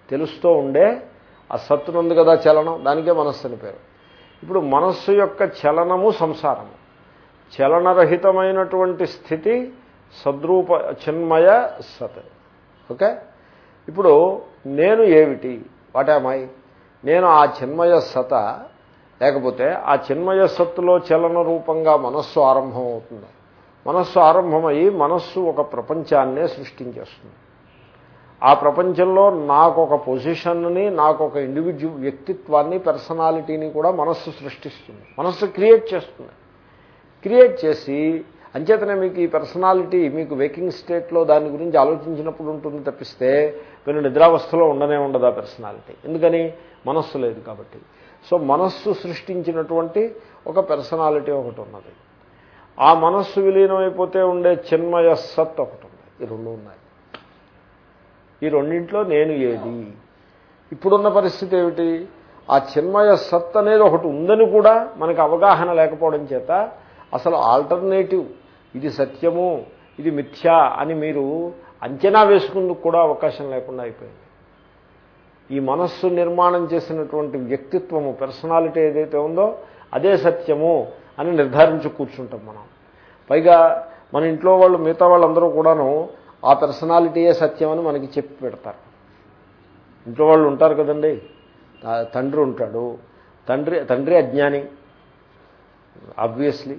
తెలుస్తూ ఉండే ఆ సత్తునుంది కదా చలనం. దానికే మనస్సు అని పేరు. ఇప్పుడు మనస్సు యొక్క చలనము సంసారము. చలనరహితమైనటువంటి స్థితి సద్రూప చిన్మయ సత్. ఓకే? ఇప్పుడు నేను ఏమిటి? వాట్ ఐ నేను ఆ చిన్మయ సత లేకపోతే ఆ చిన్మయ సత్తులో చలన రూపంగా మనస్సు ఆరంభం అవుతుంది మనస్సు ఆరంభమయ్యి మనస్సు ఒక ప్రపంచాన్నే సృష్టించేస్తుంది. ఆ ప్రపంచంలో నాకు ఒక పొజిషన్ని నాకు ఒక ఇండివిజువల్ వ్యక్తిత్వాన్ని పర్సనాలిటీని కూడా మనస్సు సృష్టిస్తుంది. మనస్సు క్రియేట్ చేస్తుంది. క్రియేట్ చేసి అంచేతనే మీకు ఈ పర్సనాలిటీ మీకు వేకింగ్ స్టేట్లో దాని గురించి ఆలోచించినప్పుడు ఉంటుంది తప్పిస్తే మీరు నిద్రావస్థలో ఉండనే ఉండదు ఆ పర్సనాలిటీ. ఎందుకని? మనస్సు లేదు కాబట్టి. సో మనస్సు సృష్టించినటువంటి ఒక పర్సనాలిటీ ఒకటి ఉన్నది. ఆ మనస్సు విలీనమైపోతే ఉండే చిన్మయ సత్ ఒకటి ఉంది ఈ రెండు ఉన్నాయి. ఈ రెండింట్లో నేను ఏది? ఇప్పుడున్న పరిస్థితి ఏమిటి? ఆ చిన్మయ సత్ అనేది ఒకటి ఉందని కూడా మనకు అవగాహన లేకపోవడం చేత అసలు ఆల్టర్నేటివ్ ఇది సత్యము ఇది మిథ్య అని మీరు అంచనా వేసుకుందుకు కూడా అవకాశం లేకుండా అయిపోయింది. ఈ మనస్సు నిర్మాణం చేసినటువంటి వ్యక్తిత్వము పర్సనాలిటీ ఏదైతే ఉందో అదే సత్యము అని నిర్ధారించి కూర్చుంటాం మనం. పైగా మన ఇంట్లో వాళ్ళు మిగతా వాళ్ళందరూ కూడాను ఆ పర్సనాలిటీయే సత్యం అని మనకి చెప్పి పెడతారు. ఇంట్లో వాళ్ళు ఉంటారు కదండి. తండ్రి ఉంటాడు. తండ్రి తండ్రి అజ్ఞాని ఆబ్వియస్లీ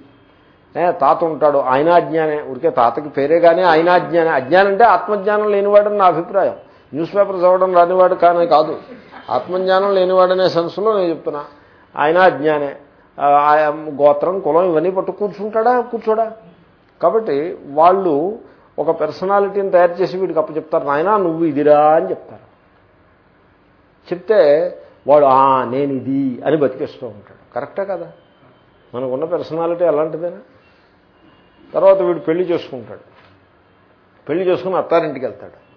తాత ఉంటాడు ఆయన అజ్ఞానే ఉడికే తాతకి పేరే కానీ ఆయన అజ్ఞానే అజ్ఞానం అంటే ఆత్మజ్ఞానం లేనివాడని నా అభిప్రాయం. న్యూస్ పేపర్ చదవడం రానివాడు కానీ కాదు. ఆత్మజ్ఞానం లేనివాడనే సెన్స్లో నేను చెప్తున్నా. ఆయన అజ్ఞానే గోత్రం కులం ఇవన్నీ పట్టు కూర్చుంటాడా? కూర్చోడా? కాబట్టి వాళ్ళు ఒక పర్సనాలిటీని తయారు చేసి వీడికి అప్పచెప్తారు. నాయన నువ్వు ఇదిరా అని చెప్తారు. చెప్తే వాడు ఆ నేను ఇది అని బతికేస్తూ ఉంటాడు. కరెక్టే కదా? మనకున్న పర్సనాలిటీ అలాంటిదేనా? తర్వాత వీడు పెళ్ళి చేసుకుంటాడు. పెళ్ళి చేసుకుని అత్తారింటికి వెళ్తాడు.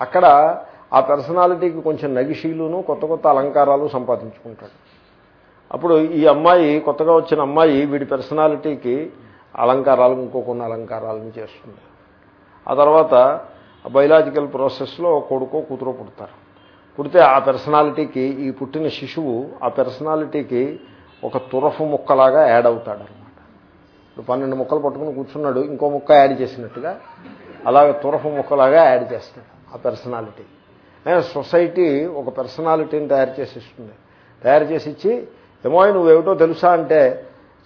అక్కడ ఆ పర్సనాలిటీకి కొంచెం నగిశీలును కొత్త కొత్త అలంకారాలు సంపాదించుకుంటాడు. అప్పుడు ఈ అమ్మాయి కొత్తగా వచ్చిన అమ్మాయి వీడి పర్సనాలిటీకి అలంకారాలు ఇంకో కొన్ని అలంకారాలను చేస్తుంది. ఆ తర్వాత బయలాజికల్ ప్రాసెస్లో కొడుకో కూతురో పుడతారు. పుడితే ఆ పర్సనాలిటీకి ఈ పుట్టిన శిశువు ఆ పర్సనాలిటీకి ఒక తురఫు ముక్కలాగా యాడ్ అవుతాడు. ఇప్పుడు పన్నెండు ముక్కలు పట్టుకుని కూర్చున్నాడు ఇంకో ముక్క యాడ్ చేసినట్టుగా అలాగే తురఫు ముక్కలాగా యాడ్ చేస్తాడు ఆ పర్సనాలిటీ సొసైటీ ఒక పర్సనాలిటీని తయారు చేసి ఇస్తుంది తయారు చేసి ఇచ్చి ఏమో నువ్వేమిటో తెలుసా అంటే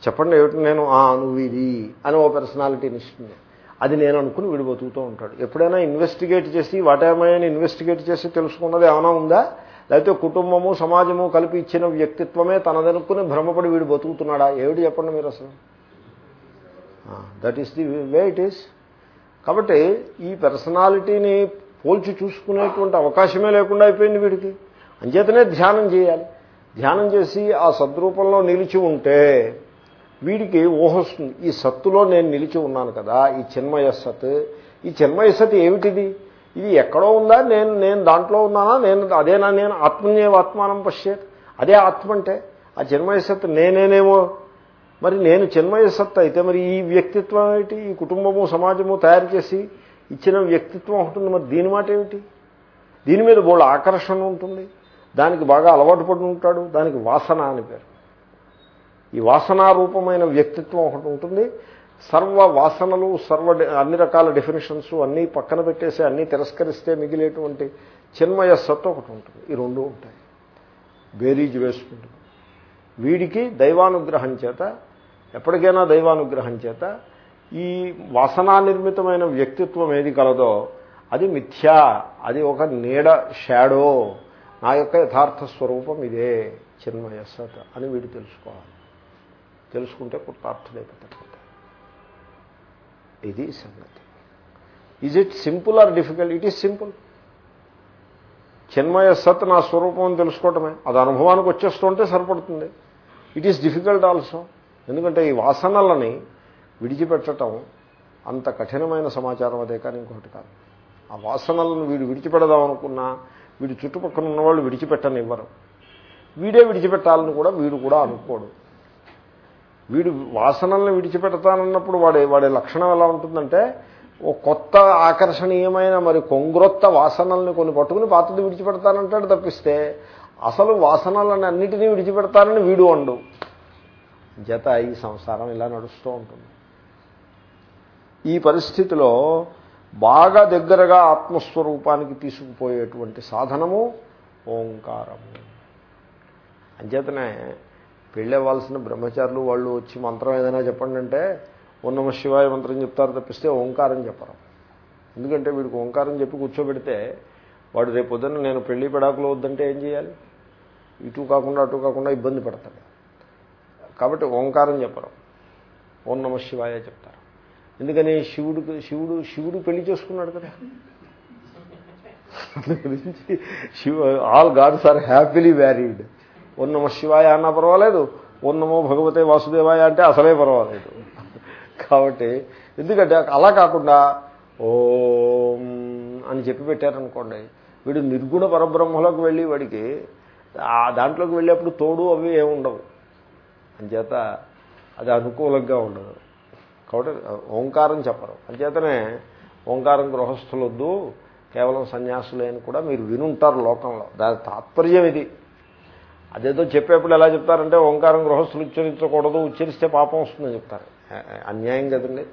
చెప్పండి ఏమిటి నేను ఆ నువ్వు ఇది అని ఓ పర్సనాలిటీని ఇస్తుంది. అది నేను అనుకుని వీడు బతుకుతూ ఉంటాడు. ఎప్పుడైనా ఇన్వెస్టిగేట్ చేసి వాటేమైనా ఇన్వెస్టిగేట్ చేసి తెలుసుకున్నది ఏమైనా ఉందా? లేకపోతే కుటుంబము సమాజము కలిపి ఇచ్చిన వ్యక్తిత్వమే తనదనుకుని భ్రమపడి వీడు బతుకుతున్నాడా? ఏమిటి చెప్పండి మీరు అసలు? That is the way it is కాబట్టి ఈ పర్సనాలిటీని పోల్చి చూసుకునేటువంటి అవకాశమే లేకుండా అయిపోయింది వీడికి. అంచేతనే ధ్యానం చేయాలి. ధ్యానం చేసి ఆ సద్రూపంలో నిలిచి ఉంటే వీడికి ఊహొస్తుంది ఈ సత్తులో నేను నిలిచి ఉన్నాను కదా ఈ చిన్మయ సత్. ఈ చిన్మయ సత్ ఏమిటిది? ఇది ఎక్కడో ఉందా? నేను నేను దాంట్లో ఉన్నానా? నేను అదేనా? నేను ఆత్మన్యేవాత్మానం పశ్చేత్. అదే ఆత్మ అంటే ఆ చిన్మయ సత్ నేనేనేమో మరి నేను చిన్మయ సత్ అయితే మరి ఈ వ్యక్తిత్వం ఏమిటి ఈ కుటుంబము సమాజము తయారు చేసి ఇచ్చిన వ్యక్తిత్వం ఉంటుంది మరి దీని మాట ఏమిటి? దీని మీద బోళ్ళ ఆకర్షణ ఉంటుంది. దానికి బాగా అలవాటు పడి ఉంటాడు. దానికి వాసన అని పేరు. ఈ వాసనారూపమైన వ్యక్తిత్వం ఒకటి ఉంటుంది. సర్వ వాసనలు సర్వ అన్ని రకాల డెఫినేషన్స్ అన్నీ పక్కన పెట్టేసి అన్నీ తిరస్కరిస్తే మిగిలేటువంటి చిన్మయ సత్తు ఒకటి ఉంటుంది. ఈ రెండు ఉంటాయి. బేరీజ్ వేసుకుంటుంది. వీడికి దైవానుగ్రహం చేత ఎప్పటికైనా దైవానుగ్రహం చేత ఈ వాసనా నిర్మితమైన వ్యక్తిత్వం ఏది కలదో అది మిథ్యా అది ఒక నీడ షాడో. నా యొక్క యథార్థ స్వరూపం ఇదే చిన్మయ సత్ అని వీడు తెలుసుకోవాలి. తెలుసుకుంటే కృతార్థుడైపోతాడు ఇది సంగతి. Is it simple or difficult it is simple చిన్మయ సత్ నా స్వరూపం తెలుసుకోవటమే. అది అనుభవానికి వచ్చేస్తుంటే సరిపడుతుంది. ఇట్ ఈస్ డిఫికల్ట్ ఆల్సో ఎందుకంటే ఈ వాసనలని విడిచిపెట్టడం అంత కఠినమైన సమాచారం అదే కానీ ఇంకొకటి కాదు. ఆ వాసనలను వీడు విడిచిపెడదాం అనుకున్నా వీడి చుట్టుపక్కల ఉన్నవాళ్ళు విడిచిపెట్టనివ్వరు. వీడే విడిచిపెట్టాలని కూడా వీడు కూడా అనుకోడు. వీడు వాసనల్ని విడిచిపెడతానన్నప్పుడు వాడే వాడే లక్షణం ఎలా ఉంటుందంటే ఓ కొత్త ఆకర్షణీయమైన మరి కొంగ్రొత్త వాసనల్ని కొన్ని పట్టుకుని పాతది విడిచిపెడతానంటాడు తప్పిస్తే అసలు వాసనలని అన్నిటినీ విడిచిపెడతానని వీడు అండు జత ఈ సంసారం ఇలా నడుస్తూ ఉంటుంది. ఈ పరిస్థితిలో బాగా దగ్గరగా ఆత్మస్వరూపానికి తీసుకుపోయేటువంటి సాధనము ఓంకారము. అంచేతనే పెళ్ళవ్వాల్సిన బ్రహ్మచారులు వాళ్ళు వచ్చి మంత్రం ఏదైనా చెప్పండి అంటే ఉన్నమ శివాయ మంత్రం చెప్తారు తప్పిస్తే ఓంకారం చెప్పరు. ఎందుకంటే వీడికి ఓంకారం చెప్పి కూర్చోబెడితే వాడు రేపు పొద్దున్న నేను పెళ్ళి పెడాకులు వద్దంటే ఏం చేయాలి? ఇటు కాకుండా అటు కాకుండా ఇబ్బంది పడతాడు. కాబట్టి ఓంకారం చెప్పరు. ఓం నమ శివాయ చెప్తారు. ఎందుకని శివుడికి శివుడు శివుడు పెళ్ళి చేసుకున్నాడు కదా? గురించి Shiva all gods are happily married. ఓం నమ శివాయ అన్నా పర్వాలేదు. ఓం నమో భగవతే వాసుదేవాయ అంటే అసలే పర్వాలేదు. కాబట్టి ఎందుకంటే అలా కాకుండా ఓం అని చెప్పి పెట్టారనుకోండి వీడు నిర్గుణ పరబ్రహ్మలోకి వెళ్ళి వాడికి ఆ దాంట్లోకి వెళ్ళేప్పుడు తోడు అవి ఏమి ఉండవు అంచేత అది అనుకూలంగా ఉండదు. కాబట్టి ఓంకారం చెప్పరు. అంచేతనే ఓంకారం గృహస్థులొద్దు కేవలం సన్యాసులే అని కూడా మీరు వినుంటారు లోకంలో. దాని తాత్పర్యం ఇది. అదేదో చెప్పేప్పుడు ఎలా చెప్తారంటే ఓంకారం గృహస్థులు ఉచ్చరించకూడదు ఉచ్చరిస్తే పాపం వస్తుందని చెప్తారు. అన్యాయం కదండి.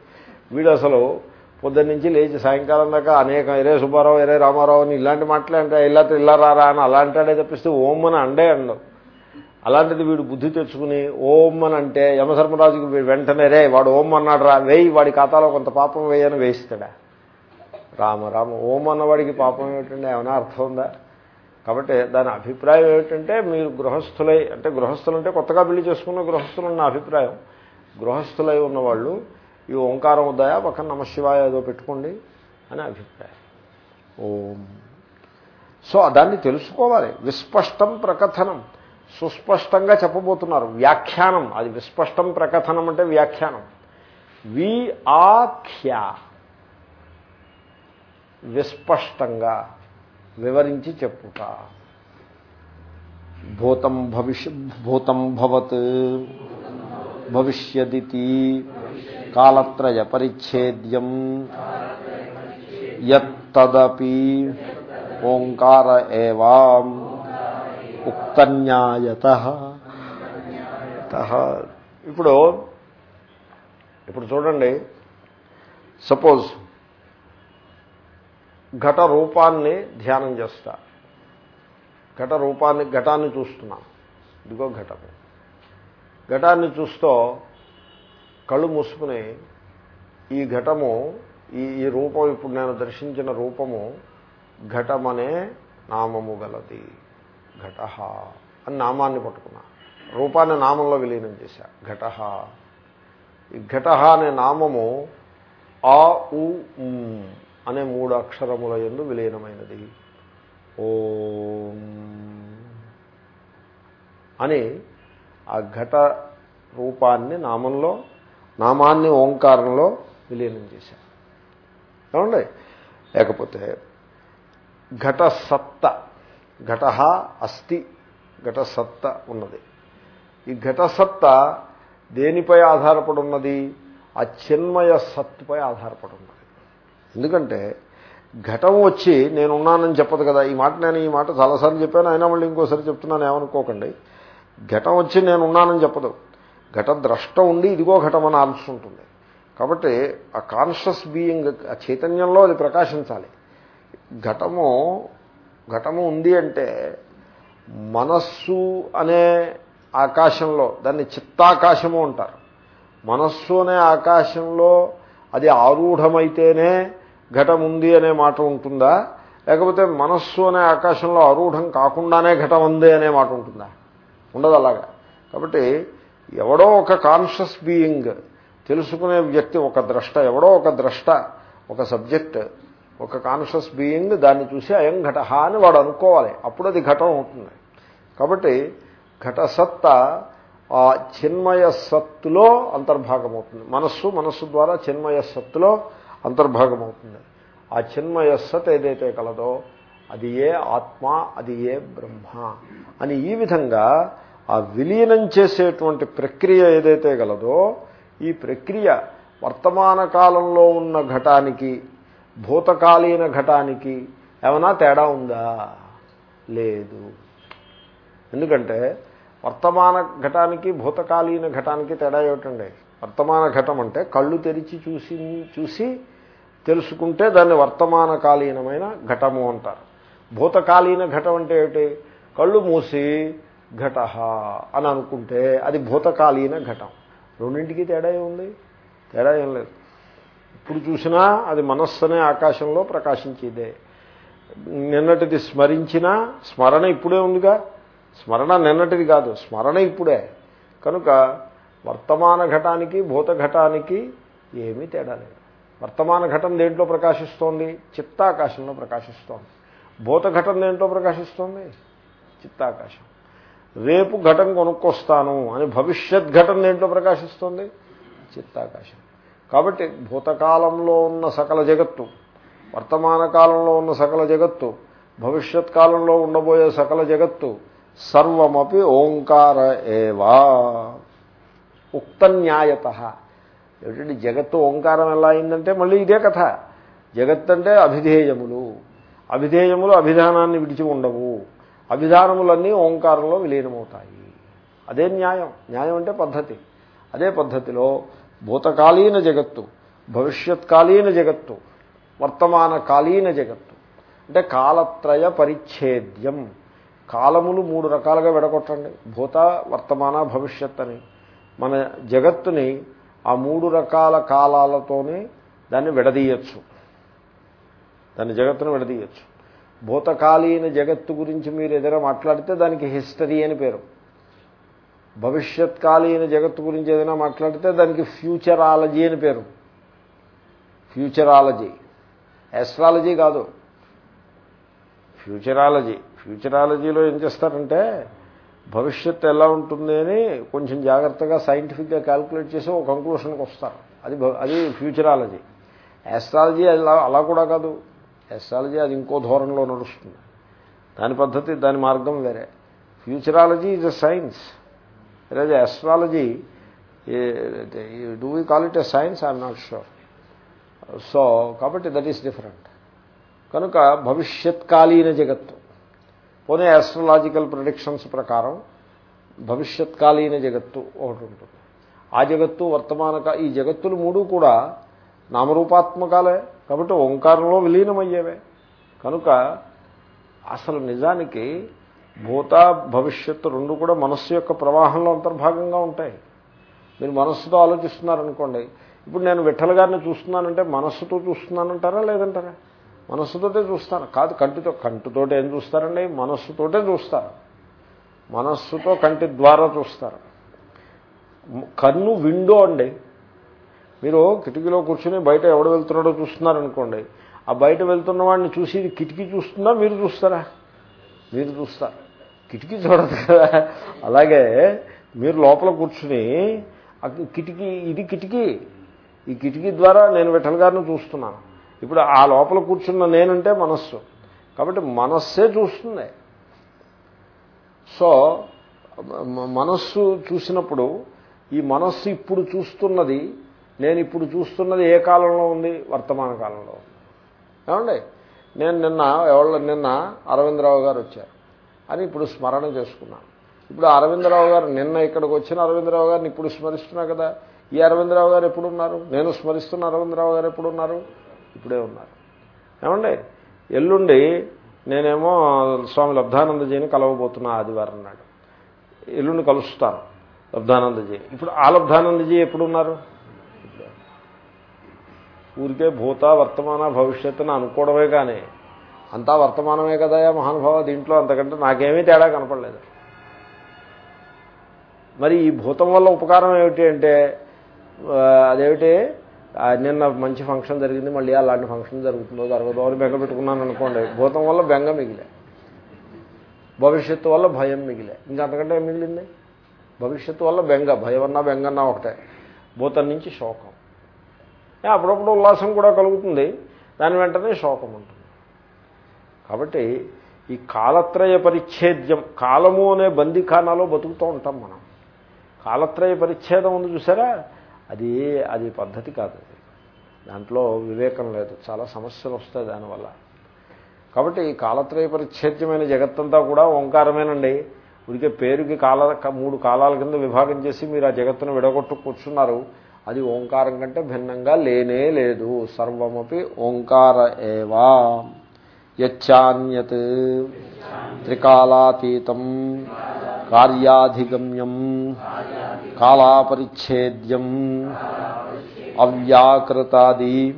వీడు అసలు పొద్దున్న నుంచి లేచి సాయంకాలం దాకా అనేక ఎరే సుబ్బారావు ఎరే రామారావు అని ఇలాంటి మాటలే అంటే ఇలా ఇలా రారా అని అలాంటాడే తప్పిస్తే ఓం అని అండే అండవు అలాంటిది వీడు బుద్ధి తెచ్చుకుని ఓం అని అంటే యమధర్మరాజుకి వెంటనే రే వాడు ఓం అన్నాడు రా వేయి వాడి ఖాతాలో కొంత పాపం వేయని వేయిస్తాడా? రామ రామ ఓం అన్నవాడికి పాపం ఏమిటండి? ఏమైనా అర్థం ఉందా? కాబట్టి దాని అభిప్రాయం ఏమిటంటే మీరు గృహస్థులై అంటే గృహస్థులు అంటే కొత్తగా పెళ్ళి చేసుకున్న గృహస్థులు ఉన్న అభిప్రాయం. గృహస్థులై ఉన్నవాళ్ళు ఈ ఓంకారం ఉదయా పక్కన నమశివాయ ఏదో పెట్టుకోండి అని అభిప్రాయం. ఓం. సో దాన్ని తెలుసుకోవాలి. విస్పష్టం ప్రకథనం. సుస్పష్టంగా చెప్పబోతున్నారు. వ్యాఖ్యానం. అది విస్పష్టం ప్రకథనం అంటే వ్యాఖ్యానం. విఆఖ్యా విస్పష్టంగా వివరించి చెప్పుట. భూతం భవిష్య భూతం భవత్. భవిష్యదితి. కాలత్రయ పరిచ్ఛేద్యం. యత్తదపి. ఓంకార ఏవా. ఉక్తన్యాయత ఇప్పుడు ఇప్పుడు చూడండి. సపోజ్ ఘట రూపాన్ని ధ్యానం చేస్తా. ఘట రూపాన్ని ఘటాన్ని చూస్తున్నా. ఇదిగో ఘటము. ఘటాన్ని చూస్తూ కళ్ళు మూసుకుని ఈ ఘటము ఈ ఈ రూపం ఇప్పుడు నేను దర్శించిన రూపము ఘటమనే నామము గలది. ఘట అని నామాన్ని పట్టుకున్నా. రూపాన్ని నామంలో విలీనం చేశా. ఘట. ఈ ఘట అనే నామము ఆ ఉ అనే మూడు అక్షరముల ఎందు విలీనమైనది. ఓం అని ఆ ఘట రూపాన్ని నామంలో నామాన్ని ఓంకారంలో విలీనం చేశారు ఏమండి? లేకపోతే ఘటసత్త ఘట అస్థి ఘటసత్త ఉన్నది. ఈ ఘటసత్త దేనిపై ఆధారపడి ఉన్నది ఆ చిన్మయ సత్తుపై ఆధారపడి ఉన్నది ఎందుకంటే ఘటం వచ్చి నేను ఉన్నానని చెప్పదు కదా. ఈ మాట నేను ఈ మాట చాలాసార్లు చెప్పాను అయినా మళ్ళీ ఇంకోసారి చెప్తున్నాను ఏమనుకోకండి. ఘటం వచ్చి నేను ఉన్నానని చెప్పదు. ఘట ద్రష్ట ఉండి ఇదిగో ఘటం అని ఆలోచిస్తుంటుంది ఉంటుంది. కాబట్టి ఆ కాన్షియస్ బీయింగ్ ఆ చైతన్యంలో అది ప్రకాశించాలి. ఘటము ఘటము ఉంది అంటే మనస్సు అనే ఆకాశంలో దాన్ని చిత్తాకాశము అంటారు. మనస్సు అనే ఆకాశంలో అది ఆరూఢమైతేనే ఘటం ఉంది అనే మాట ఉంటుందా? లేకపోతే మనస్సు అనే ఆకాశంలో ఆరూఢం కాకుండానే ఘటం ఉంది అనే మాట ఉంటుందా? ఉండదు అలాగా. కాబట్టి ఎవడో ఒక కాన్షియస్ బీయింగ్ తెలుసుకునే వ్యక్తి ఒక ద్రష్ట ఎవడో ఒక ద్రష్ట ఒక సబ్జెక్ట్ ఒక కాన్షియస్ బీయింగ్ దాన్ని చూసి అయం ఘట అని వాడు అనుకోవాలి. అప్పుడు అది ఘటం అవుతుంది. కాబట్టి ఘటసత్త ఆ చిన్మయ సత్తులో అంతర్భాగమవుతుంది. మనస్సు మనస్సు ద్వారా చిన్మయ సత్తులో అంతర్భాగమవుతుంది. ఆ చిన్మయ సత్ ఏదైతే కలదో అది ఏ ఆత్మ అది ఏ బ్రహ్మ అని ఈ విధంగా ఆ విలీనం చేసేటువంటి ప్రక్రియ ఏదైతే గలదో ఈ ప్రక్రియ వర్తమాన కాలంలో ఉన్న ఘటానికి భూతకాలీన ఘటానికి ఏమైనా తేడా ఉందా? లేదు. ఎందుకంటే వర్తమాన ఘటానికి భూతకాలీన ఘటానికి తేడా ఏమిటండి? వర్తమాన ఘటం అంటే కళ్ళు తెరిచి చూసి చూసి తెలుసుకుంటే దాన్ని వర్తమానకాలీనమైన ఘటము అంటారు. భూతకాలీన ఘటం అంటే ఏమిటి? కళ్ళు మూసి ఘట అని అనుకుంటే అది భూతకాలీన ఘటం. రెండింటికి తేడా ఉంది తేడా ఏం లేదు. ఇప్పుడు చూసినా అది మనస్సు అనే ఆకాశంలో ప్రకాశించేదే. నిన్నటిది స్మరించినా స్మరణ ఇప్పుడే ఉందిగా. స్మరణ నిన్నటిది కాదు స్మరణ ఇప్పుడే. కనుక వర్తమాన ఘటానికి భూత ఘటానికి ఏమీ తేడా లేదు. వర్తమాన ఘటం దేంట్లో ప్రకాశిస్తోంది? చిత్తాకాశంలో ప్రకాశిస్తోంది. భూతఘటం దేంట్లో ప్రకాశిస్తోంది? చిత్తాకాశం. రేపు ఘటం కొనుక్కొస్తాను అని భవిష్యత్ ఘటన దేంట్లో ప్రకాశిస్తోంది? చిత్తాకాశం. కాబట్టి భూతకాలంలో ఉన్న సకల జగత్తు వర్తమాన కాలంలో ఉన్న సకల జగత్తు భవిష్యత్ కాలంలో ఉండబోయే సకల జగత్తు సర్వమపి ఓంకార ఏవా. ఉక్త న్యాయత ఏమిటంటే జగత్తు ఓంకారం ఎలా అయిందంటే మళ్ళీ ఇదే కథ. జగత్ అంటే అభిధేయములు. అభిధేయములు అభిధానాన్ని విడిచి ఉండవు. అభిధానములన్నీ ఓంకారంలో విలీనమవుతాయి. అదే న్యాయం. న్యాయం అంటే పద్ధతి. అదే పద్ధతిలో భూతకాలీన జగత్తు భవిష్యత్కాలీన జగత్తు వర్తమాన కాలీన జగత్తు. అంటే కాలత్రయ పరిచ్ఛేద్యం. కాలములు మూడు రకాలుగా విడగొట్టండి. భూత వర్తమాన భవిష్యత్ అని. మన జగత్తుని ఆ మూడు రకాల కాలాలతోనే దాన్ని విడదీయచ్చు. దాన్ని జగత్తును విడదీయచ్చు. భూతకాలీన జగత్తు గురించి మీరు ఏదైనా మాట్లాడితే దానికి హిస్టరీ అని పేరు. భవిష్యత్కాలీన జగత్తు గురించి ఏదైనా మాట్లాడితే దానికి ఫ్యూచరాలజీ అని పేరు. ఫ్యూచరాలజీ. ఎస్ట్రాలజీ కాదు. ఫ్యూచరాలజీ. ఫ్యూచరాలజీలో ఏం చేస్తారంటే భవిష్యత్తు ఎలా ఉంటుంది అని కొంచెం జాగ్రత్తగా సైంటిఫిక్గా క్యాల్కులేట్ చేసి ఒక కంక్లూషన్కి వస్తారు. అది అది ఫ్యూచరాలజీ. ఎస్ట్రాలజీ అలా అలా కూడా కాదు. ఎస్ట్రాలజీ అది ఇంకో ధోరణిలో నడుస్తుంది. దాని పద్ధతి దాని మార్గం వేరే. Futurology is a science. లేదా astrology do we call it a science I'm not sure so కాబట్టి దట్ ఈస్ డిఫరెంట్ కనుక భవిష్యత్కాలీన జగత్తు. పోనీ ఆస్ట్రలాజికల్ ప్రొడిక్షన్స్ ప్రకారం భవిష్యత్కాలీన జగత్తు ఒకటి ఉంటుంది. ఆ జగత్తు వర్తమానక ఈ జగత్తులు మూడు కూడా నామరూపాత్మకాలే. కాబట్టి ఓంకారంలో విలీనమయ్యేవే. కనుక అసలు నిజానికి భూత భవిష్యత్తు రెండు కూడా మనస్సు యొక్క ప్రవాహంలో అంతర్భాగంగా ఉంటాయి. మీరు మనస్సుతో ఆలోచిస్తున్నారనుకోండి ఇప్పుడు నేను విఠల గారిని చూస్తున్నానంటే మనస్సుతో చూస్తున్నానంటారా లేదంటారా? మనస్సుతోటే చూస్తాను కాదు కంటితో కంటితోటే ఏం చూస్తారండి? మనస్సుతోటే చూస్తారు. మనస్సుతో కంటి ద్వారా చూస్తారు. కన్ను విండో అండి. మీరు కిటికీలో కూర్చుని బయట ఎవడు వెళ్తున్నాడో చూస్తున్నారనుకోండి ఆ బయట వెళ్తున్న వాడిని చూసి కిటికీ చూస్తుందా? మీరు చూస్తారా? మీరు చూస్తారు కిటికీ చూడదు కదా. అలాగే మీరు లోపల కూర్చుని కిటికీ ఇది కిటికీ. ఈ కిటికీ ద్వారా నేను విఠల్ గారిని చూస్తున్నాను. ఇప్పుడు ఆ లోపల కూర్చున్న నేనంటే మనస్సు. కాబట్టి మనస్సే చూస్తుంది. సో మనస్సు చూసినప్పుడు ఈ మనస్సు ఇప్పుడు చూస్తున్నది నేను ఇప్పుడు చూస్తున్నది ఏ కాలంలో ఉంది? వర్తమాన కాలంలో ఏమండి? నేను నిన్న ఎవరు నిన్న అరవిందరావు గారు వచ్చారు. అని ఇప్పుడు స్మరణ చేసుకున్నాను. ఇప్పుడు అరవిందరావు గారు నిన్న ఇక్కడికి వచ్చిన అరవిందరావు గారిని ఇప్పుడు స్మరిస్తున్నా కదా? ఈ అరవిందరావు గారు ఎప్పుడున్నారు? నేను స్మరిస్తున్న అరవిందరావు గారు ఎప్పుడున్నారు? ఇప్పుడే ఉన్నారు. ఏమండి? ఎల్లుండి నేనేమో స్వామి లబ్ధానందజీని కలవబోతున్నా ఆదివారం నాడు. ఎల్లుండి కలుస్తాను లబ్ధానందజీ ఇప్పుడు ఆ లబ్ధానందజీ ఎప్పుడున్నారు? ఊరికే భూత వర్తమాన భవిష్యత్తుని అనుకోవడమే కానీ అంతా వర్తమానమే కదా మహానుభావ? దీంట్లో అంతకంటే నాకేమీ తేడా కనపడలేదు. మరి ఈ భూతం వల్ల ఉపకారం ఏమిటి అంటే అదేమిటి? నిన్న మంచి ఫంక్షన్ జరిగింది మళ్ళీ అలాంటి ఫంక్షన్ జరుగుతుందో జరగదో అని బెంగ పెట్టుకున్నాను అనుకోండి. భూతం వల్ల బెంగ మిగిలే. భవిష్యత్తు వల్ల భయం మిగిలే. ఇంకా అంతకంటే ఏం మిగిలింది? భవిష్యత్తు వల్ల బెంగ భయం అన్నా బెంగన్నా ఒకటే. భూతం నుంచి శోకం. అప్పుడప్పుడు ఉల్లాసం కూడా కలుగుతుంది. దాని వెంటనే శోకం ఉంటుంది. కాబట్టి ఈ కాలత్రయ పరిచ్ఛేద్యం కాలము అనే బందిఖానాలో బతుకుతూ ఉంటాం మనం. కాలత్రయ పరిచ్ఛేదం ఉంది చూసారా? అది అది పద్ధతి కాదు అది. దాంట్లో వివేకం లేదు. చాలా సమస్యలు వస్తాయి దానివల్ల. కాబట్టి ఈ కాలత్రయ పరిచ్ఛేద్యమైన జగత్తంతా కూడా ఓంకారమేనండి. ఉడికే పేరుకి కాల మూడు కాలాల కింద విభాగం చేసి మీరు ఆ జగత్తును విడగొట్టు కూర్చున్నారు. అది ఓంకారం కంటే భిన్నంగా లేనే లేదు. సర్వమపి ఓంకార ఏవా. యచ్చాన్యత్. త్రికాలాతీతం. కార్యాధిగమ్యం. కాలాపరిచ్ఛేద్యం. అవ్యాకృతాది.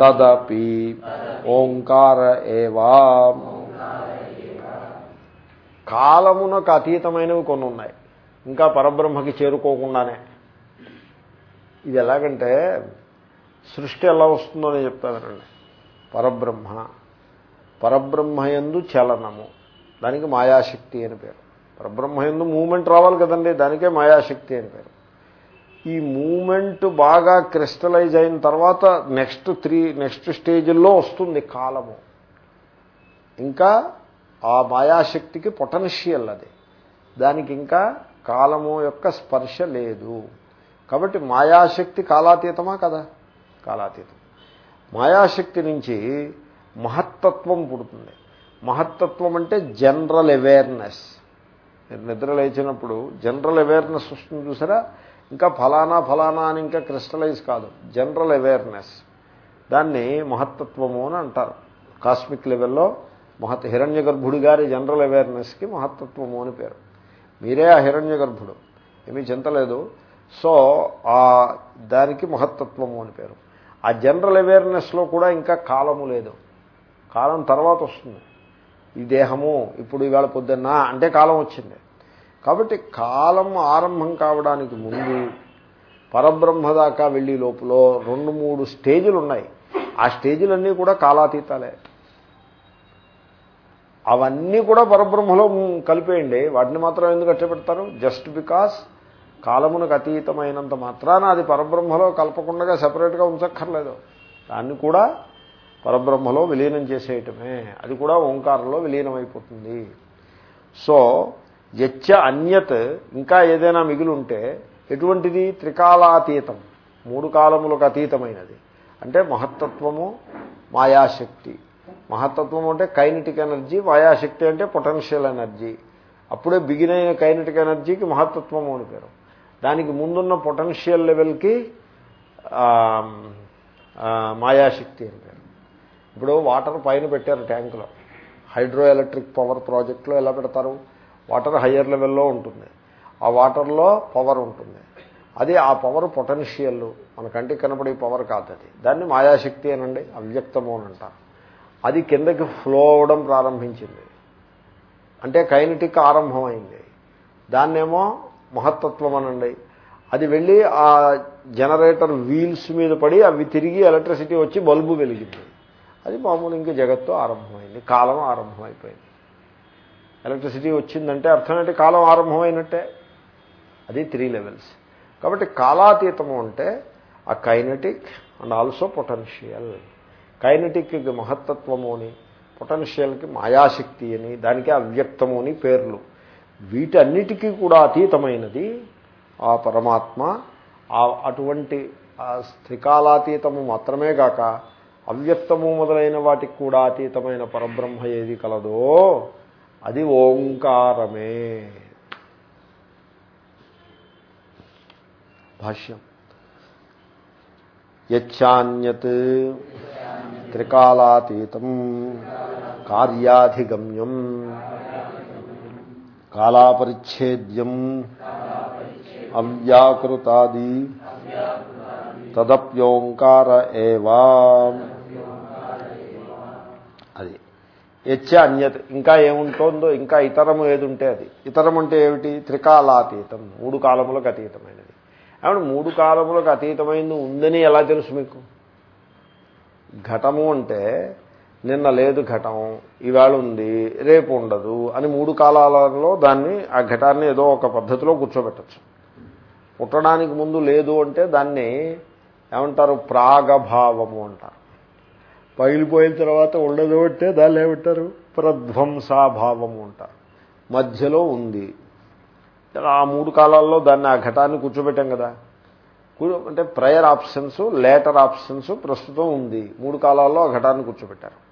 తదపి ఓంకార ఏవా. కాలమునకు అతీతమైనవి కొన్ని ఉన్నాయి ఇంకా పరబ్రహ్మకి చేరుకోకుండానే. ఇది ఎలాగంటే సృష్టి ఎలా వస్తుందో నేను చెప్తానండి పరబ్రహ్మ. పరబ్రహ్మయందు చలనము. దానికి మాయాశక్తి అని పేరు. పరబ్రహ్మయందు మూమెంట్ రావాలి కదండి దానికే మాయాశక్తి అని పేరు. ఈ మూమెంట్ బాగా క్రిస్టలైజ్ అయిన తర్వాత నెక్స్ట్ త్రీ నెక్స్ట్ స్టేజ్లో వస్తుంది కాలము. ఇంకా ఆ మాయాశక్తికి పొటెన్షియల్ అది. దానికి ఇంకా కాలము యొక్క స్పర్శ లేదు. కాబట్టి మాయాశక్తి కాలాతీతమా కదా? కాలాతీతం. మాయాశక్తి నుంచి మహత్తత్వం పుడుతుంది. మహత్తత్వం అంటే జనరల్ అవేర్నెస్ మీరు నిద్ర లేచినప్పుడు జనరల్ అవేర్నెస్ వస్తుంది చూసారా? ఇంకా ఫలానా ఫలానా అని ఇంకా క్రిస్టలైజ్ కాదు. జనరల్ అవేర్నెస్ దాన్ని మహత్తత్వము అని అంటారు. కాస్మిక్ లెవెల్లో మహత్ హిరణ్య గర్భుడి గారి జనరల్ అవేర్నెస్కి మహత్తత్వము అని పేరు. మీరే ఆ హిరణ్య గర్భుడు. ఏమీ చింతలేదు సో ఆ దానికి మహత్తత్వము అని పేరు. ఆ జనరల్ అవేర్నెస్లో కూడా ఇంకా కాలము లేదు. కాలం తర్వాత వస్తుంది. ఈ దేహము ఇప్పుడు ఇవాళ పొద్దున్న అంటే కాలం వచ్చింది. కాబట్టి కాలం ఆరంభం కావడానికి ముందు పరబ్రహ్మ దాకా వెళ్ళి లోపల రెండు మూడు స్టేజీలు ఉన్నాయి ఆ స్టేజీలన్నీ కూడా కాలాతీతాలే. అవన్నీ కూడా పరబ్రహ్మలో కలిపేయండి. వాటిని మాత్రం ఎందుకు అట్టపెడతారు జస్ట్ బికాస్ కాలమునకు అతీతమైనంత మాత్రాన అది పరబ్రహ్మలో కలపకుండా సపరేట్గా ఉంచక్కర్లేదు. దాన్ని కూడా పరబ్రహ్మలో విలీనం చేసేయటమే. అది కూడా ఓంకారంలో విలీనమైపోతుంది. సో యచ్చ అన్యత్ ఇంకా ఏదైనా మిగిలి ఉంటే ఎటువంటిది? త్రికాలాతీతం. మూడు కాలములకు అతీతమైనది. అంటే మహత్తత్వము మాయాశక్తి. మహత్తత్వం అంటే కైనటిక్ ఎనర్జీ మాయాశక్తి అంటే పొటెన్షియల్ ఎనర్జీ. అప్పుడే బిగినైన కైనటిక్ ఎనర్జీకి మహత్తత్వము అని పేరు. దానికి ముందున్న పొటెన్షియల్ లెవెల్కి మాయాశక్తి అంటారు ఇప్పుడు వాటర్ పైన పెట్టారు ట్యాంకులో హైడ్రో ఎలక్ట్రిక్ పవర్ ప్రాజెక్ట్లో ఎలా పెడతారు? వాటర్ హయ్యర్ లెవెల్లో ఉంటుంది. ఆ వాటర్లో పవర్ ఉంటుంది. అది ఆ పవర్ పొటెన్షియల్ మన కంటికి కనపడే పవర్ కాదు అది. దాన్ని మాయాశక్తి అనండి అవ్యక్తము అని అంటారు. అది కిందకి ఫ్లో అవడం ప్రారంభించింది. అంటే కైనటిక్ ఆరంభమైంది. దాన్నేమో మహత్తత్వం అనండి అది వెళ్ళి ఆ జనరేటర్ వీల్స్ మీద పడి అవి తిరిగి ఎలక్ట్రిసిటీ వచ్చి బల్బు వెలిగింది అది మామూలు ఇంకా జగత్తు ఆరంభమైంది కాలం ఆరంభమైపోయింది. ఎలక్ట్రిసిటీ వచ్చిందంటే అర్థం ఏంటి? కాలం ఆరంభమైనట్టే. అది త్రీ లెవెల్స్ కాబట్టి కాలాతీతము అంటే ఆ కైనటిక్ అండ్ ఆల్సో పొటెన్షియల్ కైనటిక్కి మహత్తత్వము అని పొటెన్షియల్కి మాయాశక్తి అని దానికి అవ్యక్తము అని పేర్లు. వీటన్నిటికీ కూడా అతీతమైనది ఆ పరమాత్మ. అటువంటి త్రికాలాతీతము మాత్రమే కాక అవ్యక్తము మొదలైన వాటికి కూడా అతీతమైన పరబ్రహ్మ ఏది కలదో అది ఓంకారమే. భాష్యం. యచ్చాన్యత్ త్రికాలాతీతం కార్యాధిగమ్యం. కాలాపరిచ్ఛేద్యం అవ్యాకృతాది తదప్యోంకార ఏవా. అది. ఎచ్చే అన్యత. ఇంకా ఏముంటుందో ఇంకా ఇతరము ఏది ఉంటే అది. ఇతరం అంటే ఏమిటి? త్రికాలాతీతం. మూడు కాలములకు అతీతమైనది. ఏమంటే మూడు కాలములకు అతీతమైంది ఉందని ఎలా తెలుసు మీకు? ఘటము అంటే నిన్న లేదు ఘటం ఈవేళ ఉంది రేపు ఉండదు అని మూడు కాలాలలో దాన్ని ఆ ఘటాన్ని ఏదో ఒక పద్ధతిలో కూర్చోబెట్టచ్చు. పుట్టడానికి ముందు లేదు అంటే దాన్ని ఏమంటారు ప్రాగభావము అంటారు. పగిలిపోయిన తర్వాత ఉండదు అంటే దాన్ని ఏమంటారు ప్రధ్వంసాభావము అంటారు. మధ్యలో ఉంది. ఆ మూడు కాలాల్లో దాన్ని ఆ ఘటాన్ని కూర్చోబెట్టాం కదా. అంటే ప్రయర్ ఆప్షన్స్ లేటర్ ఆప్షన్స్ ప్రస్తుతం ఉంది. మూడు కాలాల్లో ఆ ఘటాన్ని కూర్చోబెట్టారు.